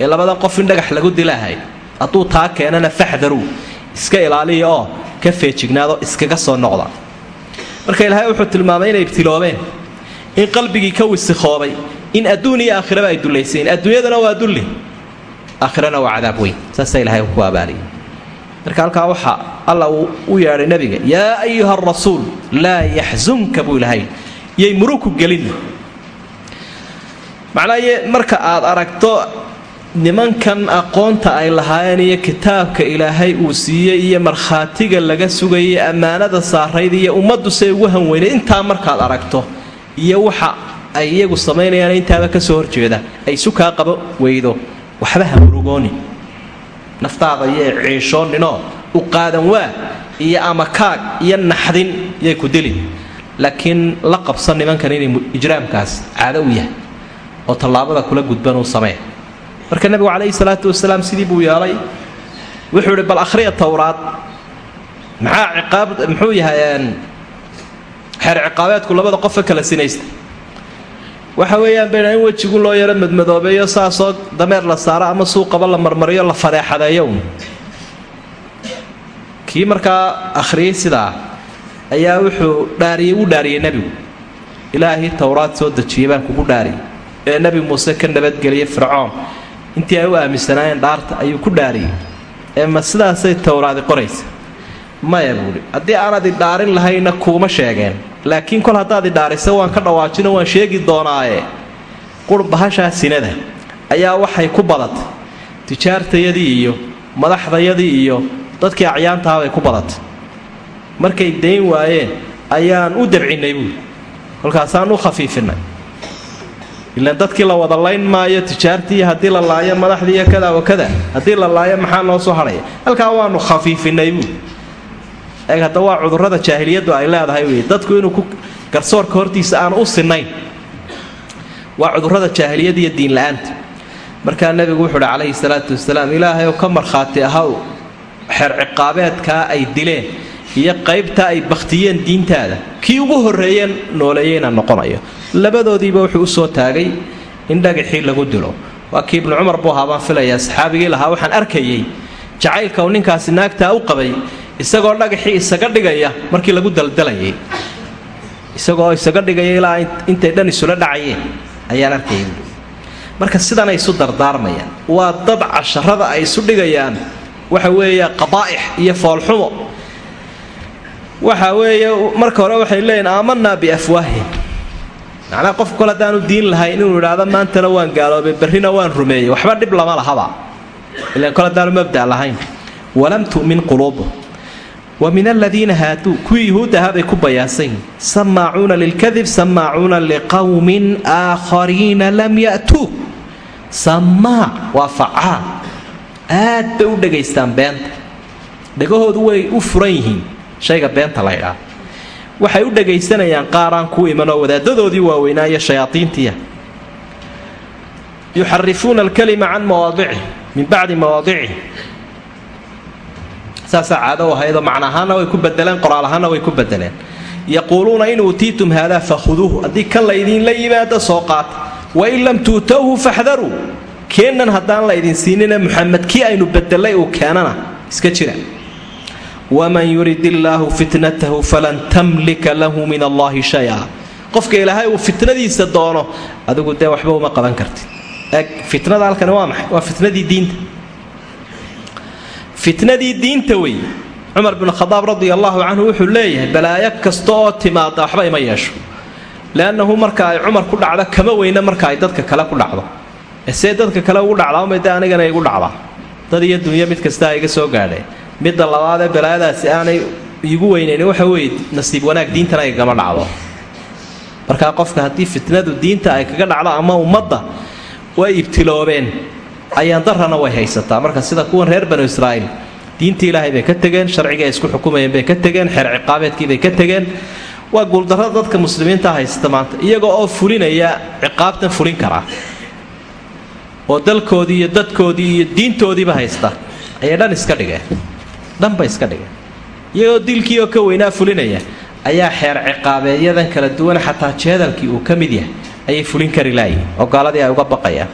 A: ee labadan qof in dhagax lagu dilahay hadduu taa keenana faxdaruu iska ilaaliya oo ka feejignaado iskaga soo noqda. Marka ilaahay wuxuu tilmaamay inay ibtiloobeen in qalbigii ka wisikhoobay in adduun iyo aakhiraba ay dullayseen. Adduunyadana waa dulli aakhirana waa cadaab weyn. Saasaa ilahay ku abaaliyay marka halkaa waxaa alla u yeedhay nabiga yaa ayuha arasuul laa yaxsunka buu ilahay yay muruku gelin. Macnaa marka aad aragto nimankan aqoonta ay lahaayeen iyo kitaabka ilaahay uu siiyey iyo markhaatiga laga sugayay ammaanada saarayd iyo ummaddu say ugu hanweynay intaa markaad aragto iyo waxa ay iyagu samaynayaan intaaba ka soo horjeeda ay sukaa qabo weydo. Waxba ha murugoonin. Naftaada iyo ciishooninoo u qaadan waa iyo amakaag iyo naxdin yay ku dilin. Laakiin la qabsan nimankan inay ijraamkaas caado u yahay oo tallaabada kula gudban uu samee marka nebigu calayhi salaatu wasalaam sidii buu yeelay wuxuu ihi bal akhriya towraad maxaa ciqaab muxuu yahay xeer ciqaabeedku labada qofa kala sinaysta. Waxa weeyaan bayna in wejigu loo yaro madmadoobeeyo saasoo dameer la saaro ama suuqaba la marmariyo la fadeexadeeyo un kii markaa akhriyey sidaa ayaa wuxuu dhaariyey u dhaariyey nebigu ilaahii towraad soo dejiyey baan kugu dhaariyey ee nebi muuse ka nabadgeliyey fircoon intii ay u aaminsanaayeen dhaarta ayuu ku dhaariyey. Ee ma sidaasay towraadi qoraysa? Maya buuhi haddii aanad idhaarin lahayna kuuma sheegeen. Laakiin kol haddaad idhaarisa waan ka dhawaajino waan sheegi doonaaye. Qur bahashaa sinada ayaa waxay ku badatay. Tijaartayadii iyo madaxdayadii iyo dadkii acyaantaha bay ku badatay. Markay dayn waayeen ayaan u dabcinnay buuli kolkaasaan u khafiifinay ilaan dadkii la wada layn maayo tijaartii haddii la laayo madaxdii kada wa kada haddii la laayo maxaa noo soo hadhaya halkaa waanu khafiifinay eeg hadda waa cudurrada jaahiliyaddu ay leedahay wey dadku inuu ku garsoorka hortiisa aan u sinayn waa cudurrada jaahiliyada iyo diinla-aanta markaa nebigu wuxuu uhi calayhi salaatu wasalaam ilaahay oo ka markhaati ahaw xeer ciqaabeedkaa ay dileen iyo qaybtaa ay bakhtiyeen diintaada. Kii ugu horreeyeen nooleeyey inaan noqonayo. Labadoodiiba wuxuu u soo taagay in dhagaxii lagu dilo. Waa kii ibnu cumar buu ahaa baan filayaa lahaa waxaan arkayey jacaylka uu ninkaasi naagtaa u qabay isagoo dhagaxii isaga dhigaya markii lagu daldalayay isagoo isaga dhigaya ilaa intay dhan isula dhacayeen ayaan arkayay marka sidanay isu dardaarmayaan waa dad casharada ay isu dhigayaan waxa weeye qadaa'ix iyo foolxumo waxa weeye marka hore waxay leeyihiin aamanaa biafwaahim macnaa qofku kol haddaanu diin lahayn inuu idhaahdo maantana waan gaaloobay berrina waan rumeeyey waxba dhib lama lahaba. Ilaan kol haddaanu mabda lahayn. Walam tu'min quluubuhum wa min aladiina haaduu. Kuwii yuhuud ahaa bay ku bayaansan yihiin samaacuuna lilkadib samaacuuna liqowmin aakhariina lam ya'tuu samaac waa facaal aad bay u dhegaystaan beenta. Dhegahoodu way u furan yihiin shayga beenta la ydhaa waxay u dhegaysanayaan qaaraan ku imanoo wadaadadoodii waaweynaa iyo shayaaiintiia yuxarifuuna alkalima can mawaadicih min bacdi mawaadicih saasaa caado ahaydoo macna ahaanna way ku bedeleen qoraal ahaanna way ku bedeleen yaquuluuna in uutiitum haadaa fakhuduuhu haddii kan laydiinla yimaado soo qaata wain lam tuutowhu faxdaruu keennan haddaan la ydin siinina muxamed kii aynu bedelay uu keenana iska jira waman yurid illaahu fitnatahu falan tamlika lahu min allahi shaya qofka ilaahay uu fitnadiisa doono adigu dee waxba uma qaban kartid eeg fitnada halkani waa maxay waa fitnadii diinta fitnadii diinta wey cumar bin khadaab radi allahu canhu wuxuu leeyahay balaayo kasta oo timaada waxba ima yeesho leannahu marka ay cumar ku dhacdo kama weyna marka ay dadka kale ku dhacdo see dadka kale ugu dhacdaa de anigana igu dhacdaa dad iyo dunyo mid kastaa iga soo gaadheen midda labaadee balaayadaasi aanay igu weynayn waxa weeye nasiib wanaag diintana igama dhacdo. Markaa qofka haddii fitnadu diinta ay kaga dhacdo ama ummadda way ibtiloobeen ayaan darrana way haysataa. Marka sida kuwan reer banu israa'iil diintii ilaahay bay ka tegeen sharcigii ay isku xukumayeen bay ka tegeen xeer ciqaabeedkii bay ka tegeen. Waa guuldarrada dadka muslimiinta haysta maanta iyaga oo fulinaya ciqaabtan fulin karaa oo dalkoodii iyo dadkoodii iyo diintoodiiba haysta ayay dhan iska dhigeen dhanba iska dhigeen iyagoo dilkii oo ka weynaa fulinaya ayaa xeer ciqaabeedyadan kala duwan xataa jeedalkii uu ka mid yahay ayay fulin kari laayihin oo gaaladii ay uga baqayaan.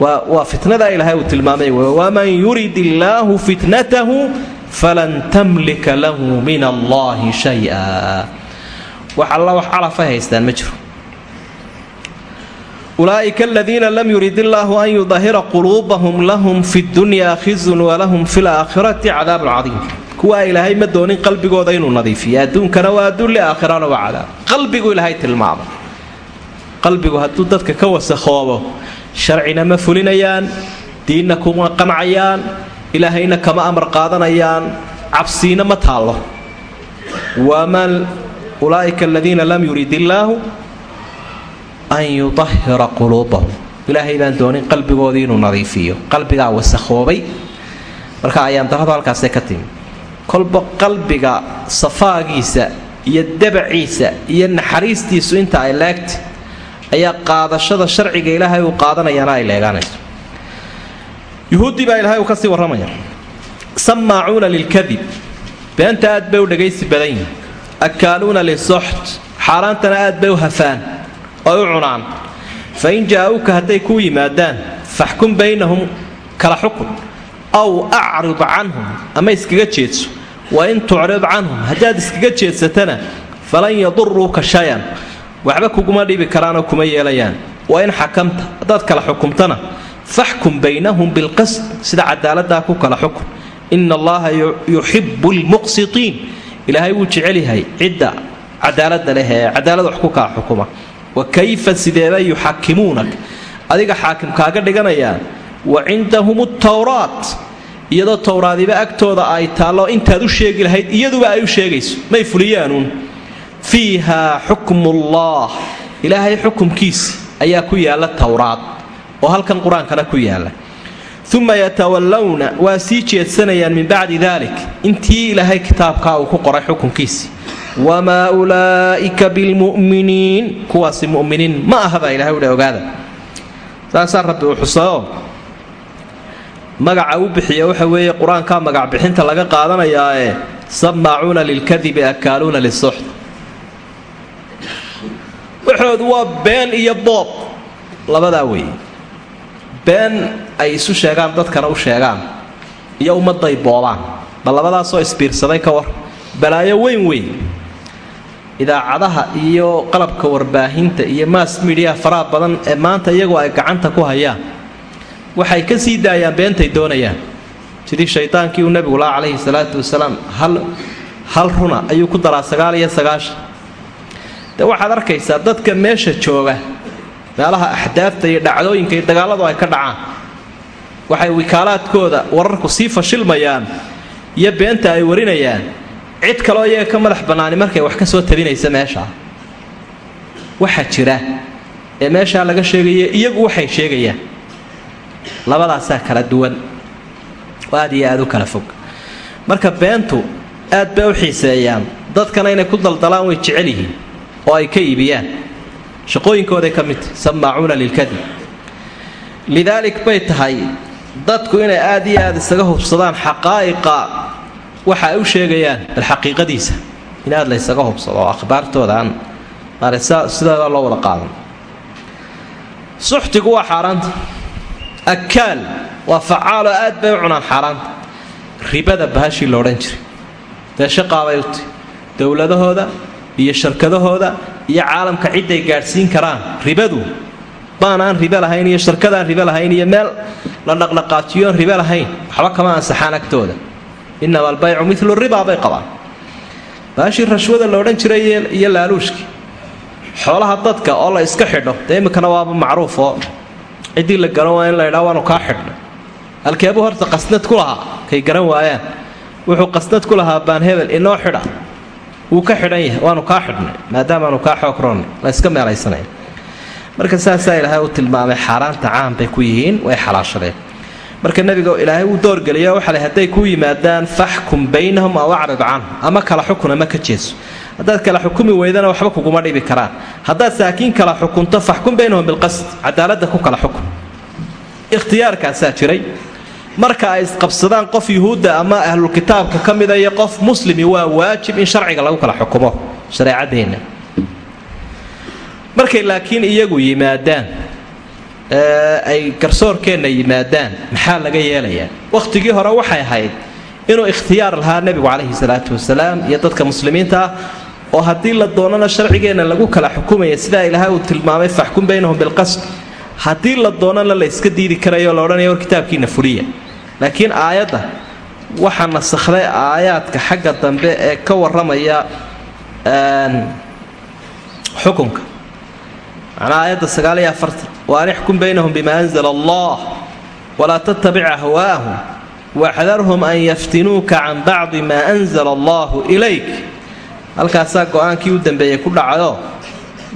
A: Waa fitnada ilaahay uu tilmaamay waman yurid illaahu fitnatahu falan tamlika lahu min allahi shay-a wax alla wax calafay haystaan ma jiro ulaa'ika aladiina lam yurid illaahu an yudahira quluubahum lahum fi dunya khizyun walahum fi laakhirati cadaabun cadiim kuwaa ilaahay ma doonin qalbigooda inuu nadiifiyo adduunkana waa adduun liaakhirana waa cadaab qalbigu ilaahay tilmaamay qalbigu hadduu dadka ka wasakhoobo sharcina ma fulinayaan diinna kuma qancayaan ilaahayna kama amar qaadanayaan cabsiina ma taallo waman ulaa'ika aladiina an yudahira quluubahum ilaahay baan doonin qalbigoodii inuu nadiifiyo qalbigaa wasakhoobay marka ayaan darradu halkaasee ka timi kolba qalbiga safaagiisa iyo dabaciisa iyo naxariistiisu inta ay leegtay ayaa qaadashada sharciga ilaahay uu qaadanayaana ay leegaanayso yuhuuddii baa ilahay uu ka sii warramaya sammaacuuna lilkadib beenta aad bay u dhagaysi badan yihiin akaaluuna lisoxt xaaraantana aad bay u hafaan oy u cunaan. Fa in jaa-uuka hadday kuu yimaadaan faxkum baynahum kala xukun. Aw acrid canhum ama iskaga jeedso. Wa in tucrid canhum haddaad iskaga jeedsatana falan yaduruuka shay-an. Waxba kuguma dhibi karaanoo kuma yeelayaan. Wa in xakamta haddaad kala xukumtana faxkum baynahum bilqasd sida cadaaladdaa ku kala xukun. Ina allaha yuxibu lmuqsitiin ilaahay wuu jecel yahay cidda cadaaladda leh ee wax ku kala xukuma wa kayfa sideebay yuxakimuunak? Adiga xaakim kaaga dhiganayaan wa cindahum tawraat iyadoo towraadiba agtooda ay taallo intaad u sheegi lahayd iyaduba ay u sheegayso may fuliyaanuun fiiha xukmullah ilaahay xukumkiisi ayaa ku yaalla towraad oo halkan qur'aankana ku yaalla. Uma yatawallawna waa sii jeedsanayaan min bacdi dalik intii ilaahay kitaabkaa uu ku qoray xukunkiisi wamaa ulaa'ika bilmu'miniin kuwaasi mu'miniin ma aha baa ilahay ogaada. Saasaa rabbi uu xusaoo magaca u bixiya waxa weeye qur'aankaa magac bixinta laga qaadanayaae sammaacuuna lilkadibi akaaluuna lisuxt waxoodu waa been iyo boob labadaa weeye. Been ay isu sheegaan dadkana u sheegaan iyo ummadday boobaan ma labadaasoo isbiirsaday ka war. Balaayo weyn weyn idaacadaha iyo qalabka warbaahinta iyo mass midiya faraha badan ee maanta iyagoo ay gacanta ku hayaan. Waxay ka sii daayaan beentay doonayaan. Sidii shaydaankii uu nebigu laha calayhi salaatu wasalaam hal hal runa ayuu ku daraa sagaal iyo sagaashan de waxaad arkaysaa dadka meesha jooga meelaha axdaafta iyo dhacdooyinka iyo dagaalladu ay ka dhacaan. Waxay wikaalaadkooda wararku sii fashilmayaan iyo beenta ay warinayaan cid kaloo iyaga ka madax bannaani markay wax ka soo tabinaysa meeshaa waxaa jira ee meeshaa laga sheegaya iyagu waxay sheegayaan. Labadaasaa kala duwan. Oo aad iyo aad u kala fog. Marka beentu aad bay u xiiseeyaan. Dadkana inay ku daldalaan way jecel yihiin oo ay ka iibiyaan. Shaqooyinkooday ka mid tahy sammaacuuna lilkadib. Lidaalik bay tahay dadku inay aad iyo aad isaga hubsadaan xaqaa'iqa waxa ay u sheegayaan bal xaqiiqadiisa in aad la ysaga hubsado oo akhbaartooda aan loo wada qaadan. Suxtigu waa xaaraanta. Akaal waa facaaloo aad bay u cunaan xaaraanta. Ribada bahashii la jiray. Dee shaqaabay dowladahooda iyo sharkadahooda iyo caalamka ciday gaadhsiin karaan ribadu. Baan aan ribe lahayn iyo sharkadaan ribe lahayn iyo meel la dhaqdhaqaajiyoon ribe lahayn. Waxba kama ansaxaan agtooda inama albaycu milu ribaa bay qabaan. Baashii rashwada la odhan jiray iyo laaluushkii xoolaha dadka oo la iska xidho dee iminkana waaba macruuf oo ciddii la garan waaya in la ydhaa waanu kaa xidhnay halkeebuu horta qasnad ku lahaa kay garan waayaan. Wuxuu qasnad ku lahaa baan hebel inoo xidha. Wuu ka xidhan yahay waanu kaa xidhnay maadaamaanu kaa xoog roonnay la yska meelaysanaya marka saasaa ilaahay u tilmaamay xaaraanta caan bay ku yihiin way xalaashadeen marka nebiga ilaahay uu doorgeliyo waxa le hadday ku yimaadaan faxkum baynahum aw acrid canhum ama kala xukun ama ka jeeso. Haddaad kala xukumi weydana waxba kuguma dhibi karaan. Haddaad saakiin kala xukunto faxkum baynahum bilqasd cadaaladda ku kala xukun. Ikhtiyaarkaasaa jiray. Marka ay isqabsadaan qof yuhuudda ama ahlulkitaabka ka mida iyo qof muslimi waa waajib in sharciga lagu kala xukumo shareecadeenna. Markay laakiin iyagu yimaadaan ay garsoorkeenna yimaadaan. Maxaa laga yeelayaa? Wakhtigii hore waxay ahayd inuu ikhtiyaar lahaa nebigu calayhi salaatu wasalaam iyo dadka muslimiinta ah oo haddii la doonana sharcigeenna lagu kala xukumaya sidaa ilaahay uu tilmaamay faxkum baynahum bilqasd. Haddii la doonana la diidi karayo la odhanaya war kitaabkiina fuliya. Laakiin aayadda waxaa nasakhday aayaadka xagga dambe ee ka warramaya xukunka. Macnaa aayadda sagaaliyo afartan wa an ixkum baynahum bima anzala allah walaa tattabic ahwaa'ahum waxdarhum an yaftinuuka can bacdi maa anzala allahu ilayk halkaasaa go'aankii u dambeeyey ku dhacayoo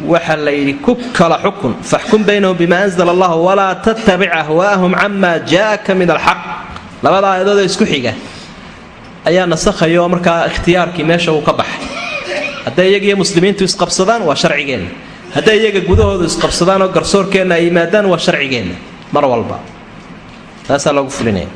A: waxa la yidhi ku kala xukun faxkum baynahum bima anzala allah walaa tattabic ahwaa'ahum cama jaaka min alxaq labada aayadoodoo isku xiga ayaa nasakhaya oo ikhtiyaarkii meesha uu ka baxay hadday iyagiiyo muslimiintu isqabsadaan waa sharcigeenna hadday iyaga gudahoodu isqabsadaan oo garsoorkeenna ay yimaadaan waa sharcigeenna mar walba. Taasaa loogu fulinaya.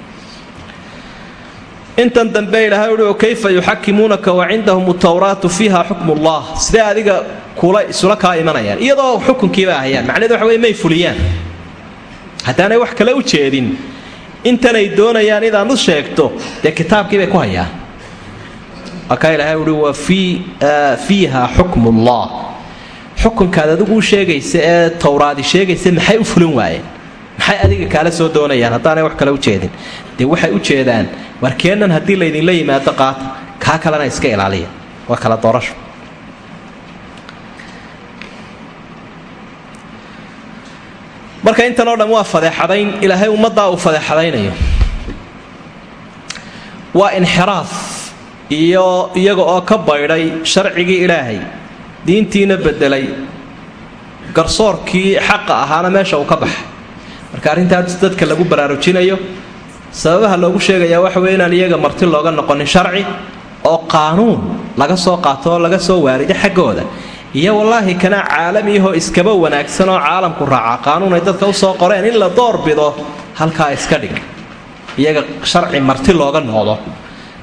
A: Intan dambe ilaahay uhi kayfa yuxakimuunaka wa cindahum tawraatu fiiha xukmu llah sidee adiga kula isula kaa imanayaan? Iyadoo xukunkiiba ahayaan macnahedu waxa wey may fuliyaan. Haddaanay wax kale u jeedin intanay doonayaan inaad u sheegto dee kitaabkiibay ku hayaan. Markaa ilaahay uhi wa fiiha xukmu llah xukunkaad adigu u sheegaysa ee towraadi sheegaysa maxay u fulin waayeen? Maxay adiga kaala soo doonayaan? Haddaanay wax kale u jeedin. Dee waxay u jeedaan warkeennan haddii laydinla yimaado qaata kaa kalena iska ilaaliya. Waa kala doorasho. Marka intan oo dhan waa fadeexadayn. Ilaahay ummaddaa uu fadeexadaynayo. Waa inxiraaf iyo iyaga oo ka baydhay sharcigii ilaahay diintiina bedelay. Garsoorkii xaqa ahaana meesha uu ka baxay. Marka arrintaas dadka lagu baraarujinayo sababaha loogu sheegayaa waxa wey inaan iyaga marti looga noqonin sharci oo qaanuun laga soo qaato oo laga soo waarido xaggooda. Iyo wallaahi kana caalamiyahoo iskaba wanaagsan oo caalamku raaca qaanuun ay dadka u soo qoreen in la doorbido halkaa iska dhig. Iyaga sharci marti looga noqdo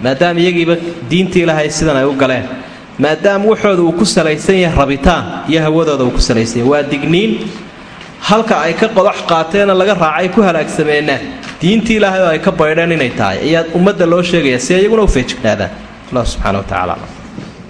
A: maadaama iyagiiba diintii ilaahay sidan ay u galeen maadaama waxooda uu ku salaysan yahay rabitaan iyo hawadooda uu ku salaysan yahay. Waa digniin halka ay ka qodox qaateena laga raacay ku halaagsameenna diintii ilaahay oo ay ka baydheen inay tahay. Ayaa ummadda loo sheegaya si iyaguna u feejignaadaan. Allah subxana wa tacala